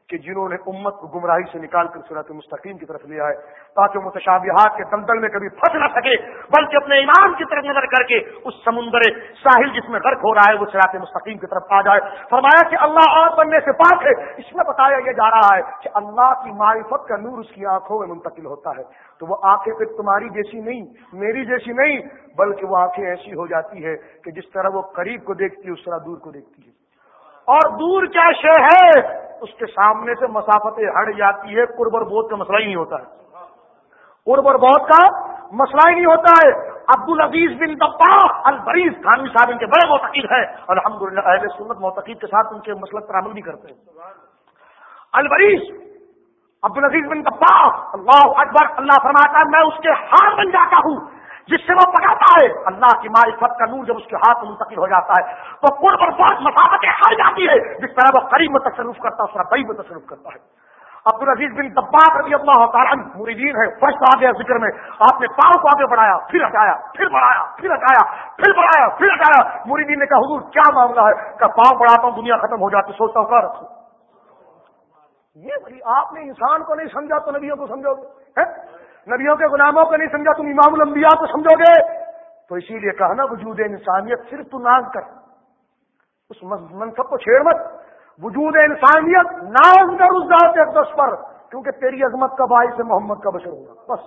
کہ جنہوں نے امت کو گمراہی سے نکال کر صورت مستقیم کی طرف لیا ہے، تاکہ متشابہات کے دلدل میں کبھی پھنس نہ سکے، بلکہ اپنے ایمان کی طرف نظر کر کے اس سمندر ساحل جس میں غرق ہو رہا ہے، وہ صراط مستقیم کی طرف آ جائے۔ فرمایا کہ اللہ اور بننے سے پاک ہے۔ اس میں بتایا یہ جا رہا ہے کہ اللہ کی معرفت کا نور اس کی آنکھوں میں منتقل ہوتا ہے۔ تو وہ آنکھیں پھر تمہاری جیسی نہیں، میری جیسی نہیں، بلکہ وہ آنکھیں ایسی ہو جاتی ہے کہ جس طرح وہ قریب کو دیکھتی ہے، اس طرح دور کو دیکھتی ہے۔ اور دور کیا شے ہے؟ اس کے سامنے سے مسافتیں ہٹ جاتی ہے، قرب اور کا مسئلہ ہی نہیں ہوتا ہے۔ قرب اور کا مسئلہ ہی نہیں ہوتا ہے۔ عبد العزیز بن دبا البریز خانوی صاحب ان کے بڑے موتقید ہیں۔ الحمد للہ اہل سنت موتقید کے ساتھ ان کے مسلط پر عمل بھی کرتے ہیں۔ البریز عبد العزیز بن دبا اللہ اکبر، اللہ فرماتا ہے، میں اس کے ہار بن جاتا ہوں۔ جس سے وہ پکڑتا ہے، اللہ کی معرفت کا نور جب اس کے ہاتھ میں منتقل ہو جاتا ہے، تو پور پر بہت مسافتیں ہر جاتی ہے جس طرح وہ قریب میں تصرف کرتا ہے، اس طرح بئی میں تصرف کرتا ہے۔ عبد العزیز بن دباغ رضی اللہ تعالیٰ مریدین ہے فرسٹ آ گیا ذکر میں، آپ نے پاؤں کو آگے بڑھایا، پھر ہٹایا، پھر بڑھایا، پھر ہٹایا، پھر بڑھایا، پھر ہٹایا۔ مریدین نے کہا، حضور، کیا معاملہ ہے؟ کہ پاؤں بڑھاتا ہوں، دنیا ختم ہو جاتی، سوچتا ہوں کیا رکھوں؟ یہ بھائی آپ نے انسان کو نہیں سمجھا تو نبیوں کو سمجھو گے نبیوں کے غلاموں کو نہیں سمجھا، تم امام الانبیاء کو سمجھو گے؟ تو اسی لیے کہا نا، وجود انسانیت صرف تو ناز کر۔ اس منصب کو چھیڑ مت۔ وجود انسانیت ناز کر اس ذات اقدس پر، کیونکہ تیری عظمت کا باعث محمد کا بشر ہوگا۔ بس،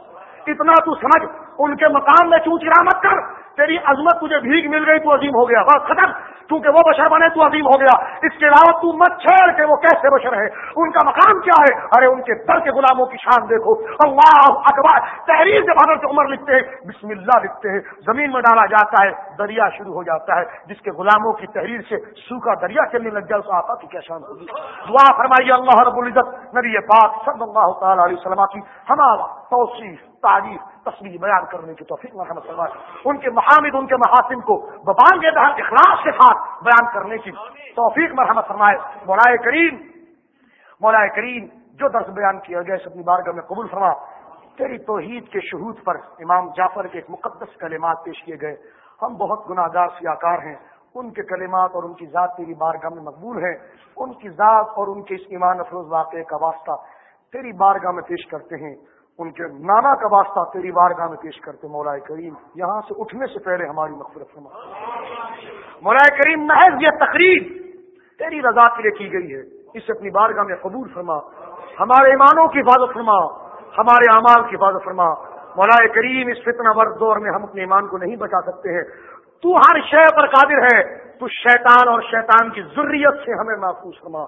اتنا تو سمجھ۔ ان کے مقام میں چونچ مت کر۔ تیری عظمت تجھے بھیگ مل گئی، تو عظیم ہو گیا۔ بس ختم کیونکہ وہ بشر بنے، تو عظیم ہو گیا۔ اس کے علاوہ تو مت چھوڑ کے وہ کیسے بشر ہے۔ ان کا مقام کیا ہے؟ ارے، ان کے در کے غلاموں کی شان دیکھو۔ اللہ اکبر! تحریر جب حضرت عمر لکھتے ہیں، بسم اللہ لکھتے ہیں، زمین میں ڈالا جاتا ہے، دریا شروع ہو جاتا ہے، جس کے غلاموں کی تحریر سے سوکھا دریا چلنے لگ جائے اس آقا کی کیا شان ہوگی؟ دعا فرمائیے، اللہ رب العزت، نبی پاک صلی اللہ تعالی علیہ وسلم کی ہمارا توصیف تعریف تصویر بیان کرنے کی توفیق محمد صلی اللہ ان کے محامد ان کے محاسن کو ببان کے دہر اخلاص کے ساتھ بیان کرنے کی توفیق مرحمت فرمائے۔ مولا کریم مولا کریم جو درس بیان کیا گیا اس اپنی بارگاہ میں قبول فرما۔ تیری توحید کے شہود پر امام جعفر کے ایک مقدس کلمات پیش کیے گئے۔ ہم بہت گناہ گار سیاکار ہیں۔ ان کے کلمات اور ان کی ذات تیری بارگاہ میں مقبول ہیں۔ ان کی ذات اور ان کے اس ایمان افروز واقعے کا واسطہ تیری بارگاہ میں پیش کرتے ہیں۔ ان کے نانا کا واسطہ تیری بارگاہ میں پیش کرتے مولا کریم، یہاں سے اٹھنے سے پہلے ہماری مغفرت فرما۔ مولا کریم، محض یہ تقریب تیری رضا کے لیے کی گئی ہے اس اپنی بارگاہ میں قبول فرما۔ ہمارے ایمانوں کی حفاظت فرما، ہمارے اعمال کی حفاظت فرما۔ مولا کریم، اس فتنہ ورد دور میں ہم اپنے ایمان کو نہیں بچا سکتے ہیں۔ تو ہر شے پر قادر ہے، تو شیطان اور شیطان کی ضروریت سے ہمیں محفوظ فرما۔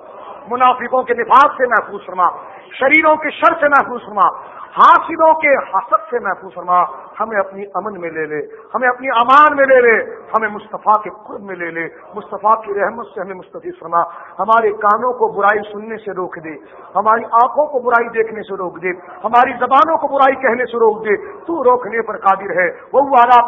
منافقوں کے نفاذ سے محفوظ فرما۔ شریروں کے شر سے محفوظ فرما۔ حاصلوں کے حسد سے محفوظ فرما، ہمیں اپنی امن میں لے لے، ہمیں اپنی امان میں لے لے، ہمیں مصطفیٰ کے قرب میں لے لے، مصطفیٰ کی رحمت سے ہمیں مستفیض فرما، ہمارے کانوں کو برائی سننے سے روک دے، ہماری آنکھوں کو برائی دیکھنے سے روک دے، ہماری زبانوں کو برائی کہنے سے روک دے، تو روکنے پر قادر ہے وہ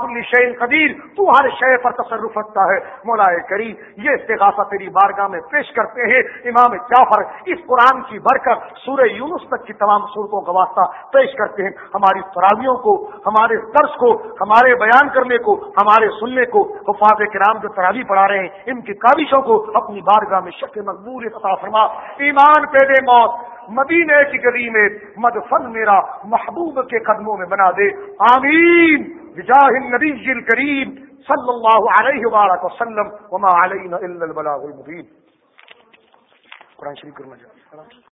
کل شعین قدیر، تو ہر شے پر تصرف رکھتا ہے۔ مولا کریم، یہ استغاثہ تیری بارگاہ میں پیش کرتے ہیں۔ امام جعفر، اس قرآن کی برکت سورہ یونس تک کی تمام صورتوں کا واسطہ پیش کرتے ہیں ہماری فراہمیوں کو، ہمارے درس کو، ہمارے بیان کرنے کو، ہمارے سننے کو۔ حفاظ کرام جو تراوی پڑھا رہے ہیں، ان کی کاوشوں کو اپنی بارگاہ میں شک مقبول عطا فرما۔ ایمان پیدے موت، مدینے کی گلی میں مدفن میرا محبوب کے قدموں میں بنا دے۔ آمین۔ بجاہ النبی الکریم صلی اللہ علیہ وآلہ وسلم۔ وما علینا الا البلاغ المبین۔ قرآن شریف کرنا جائے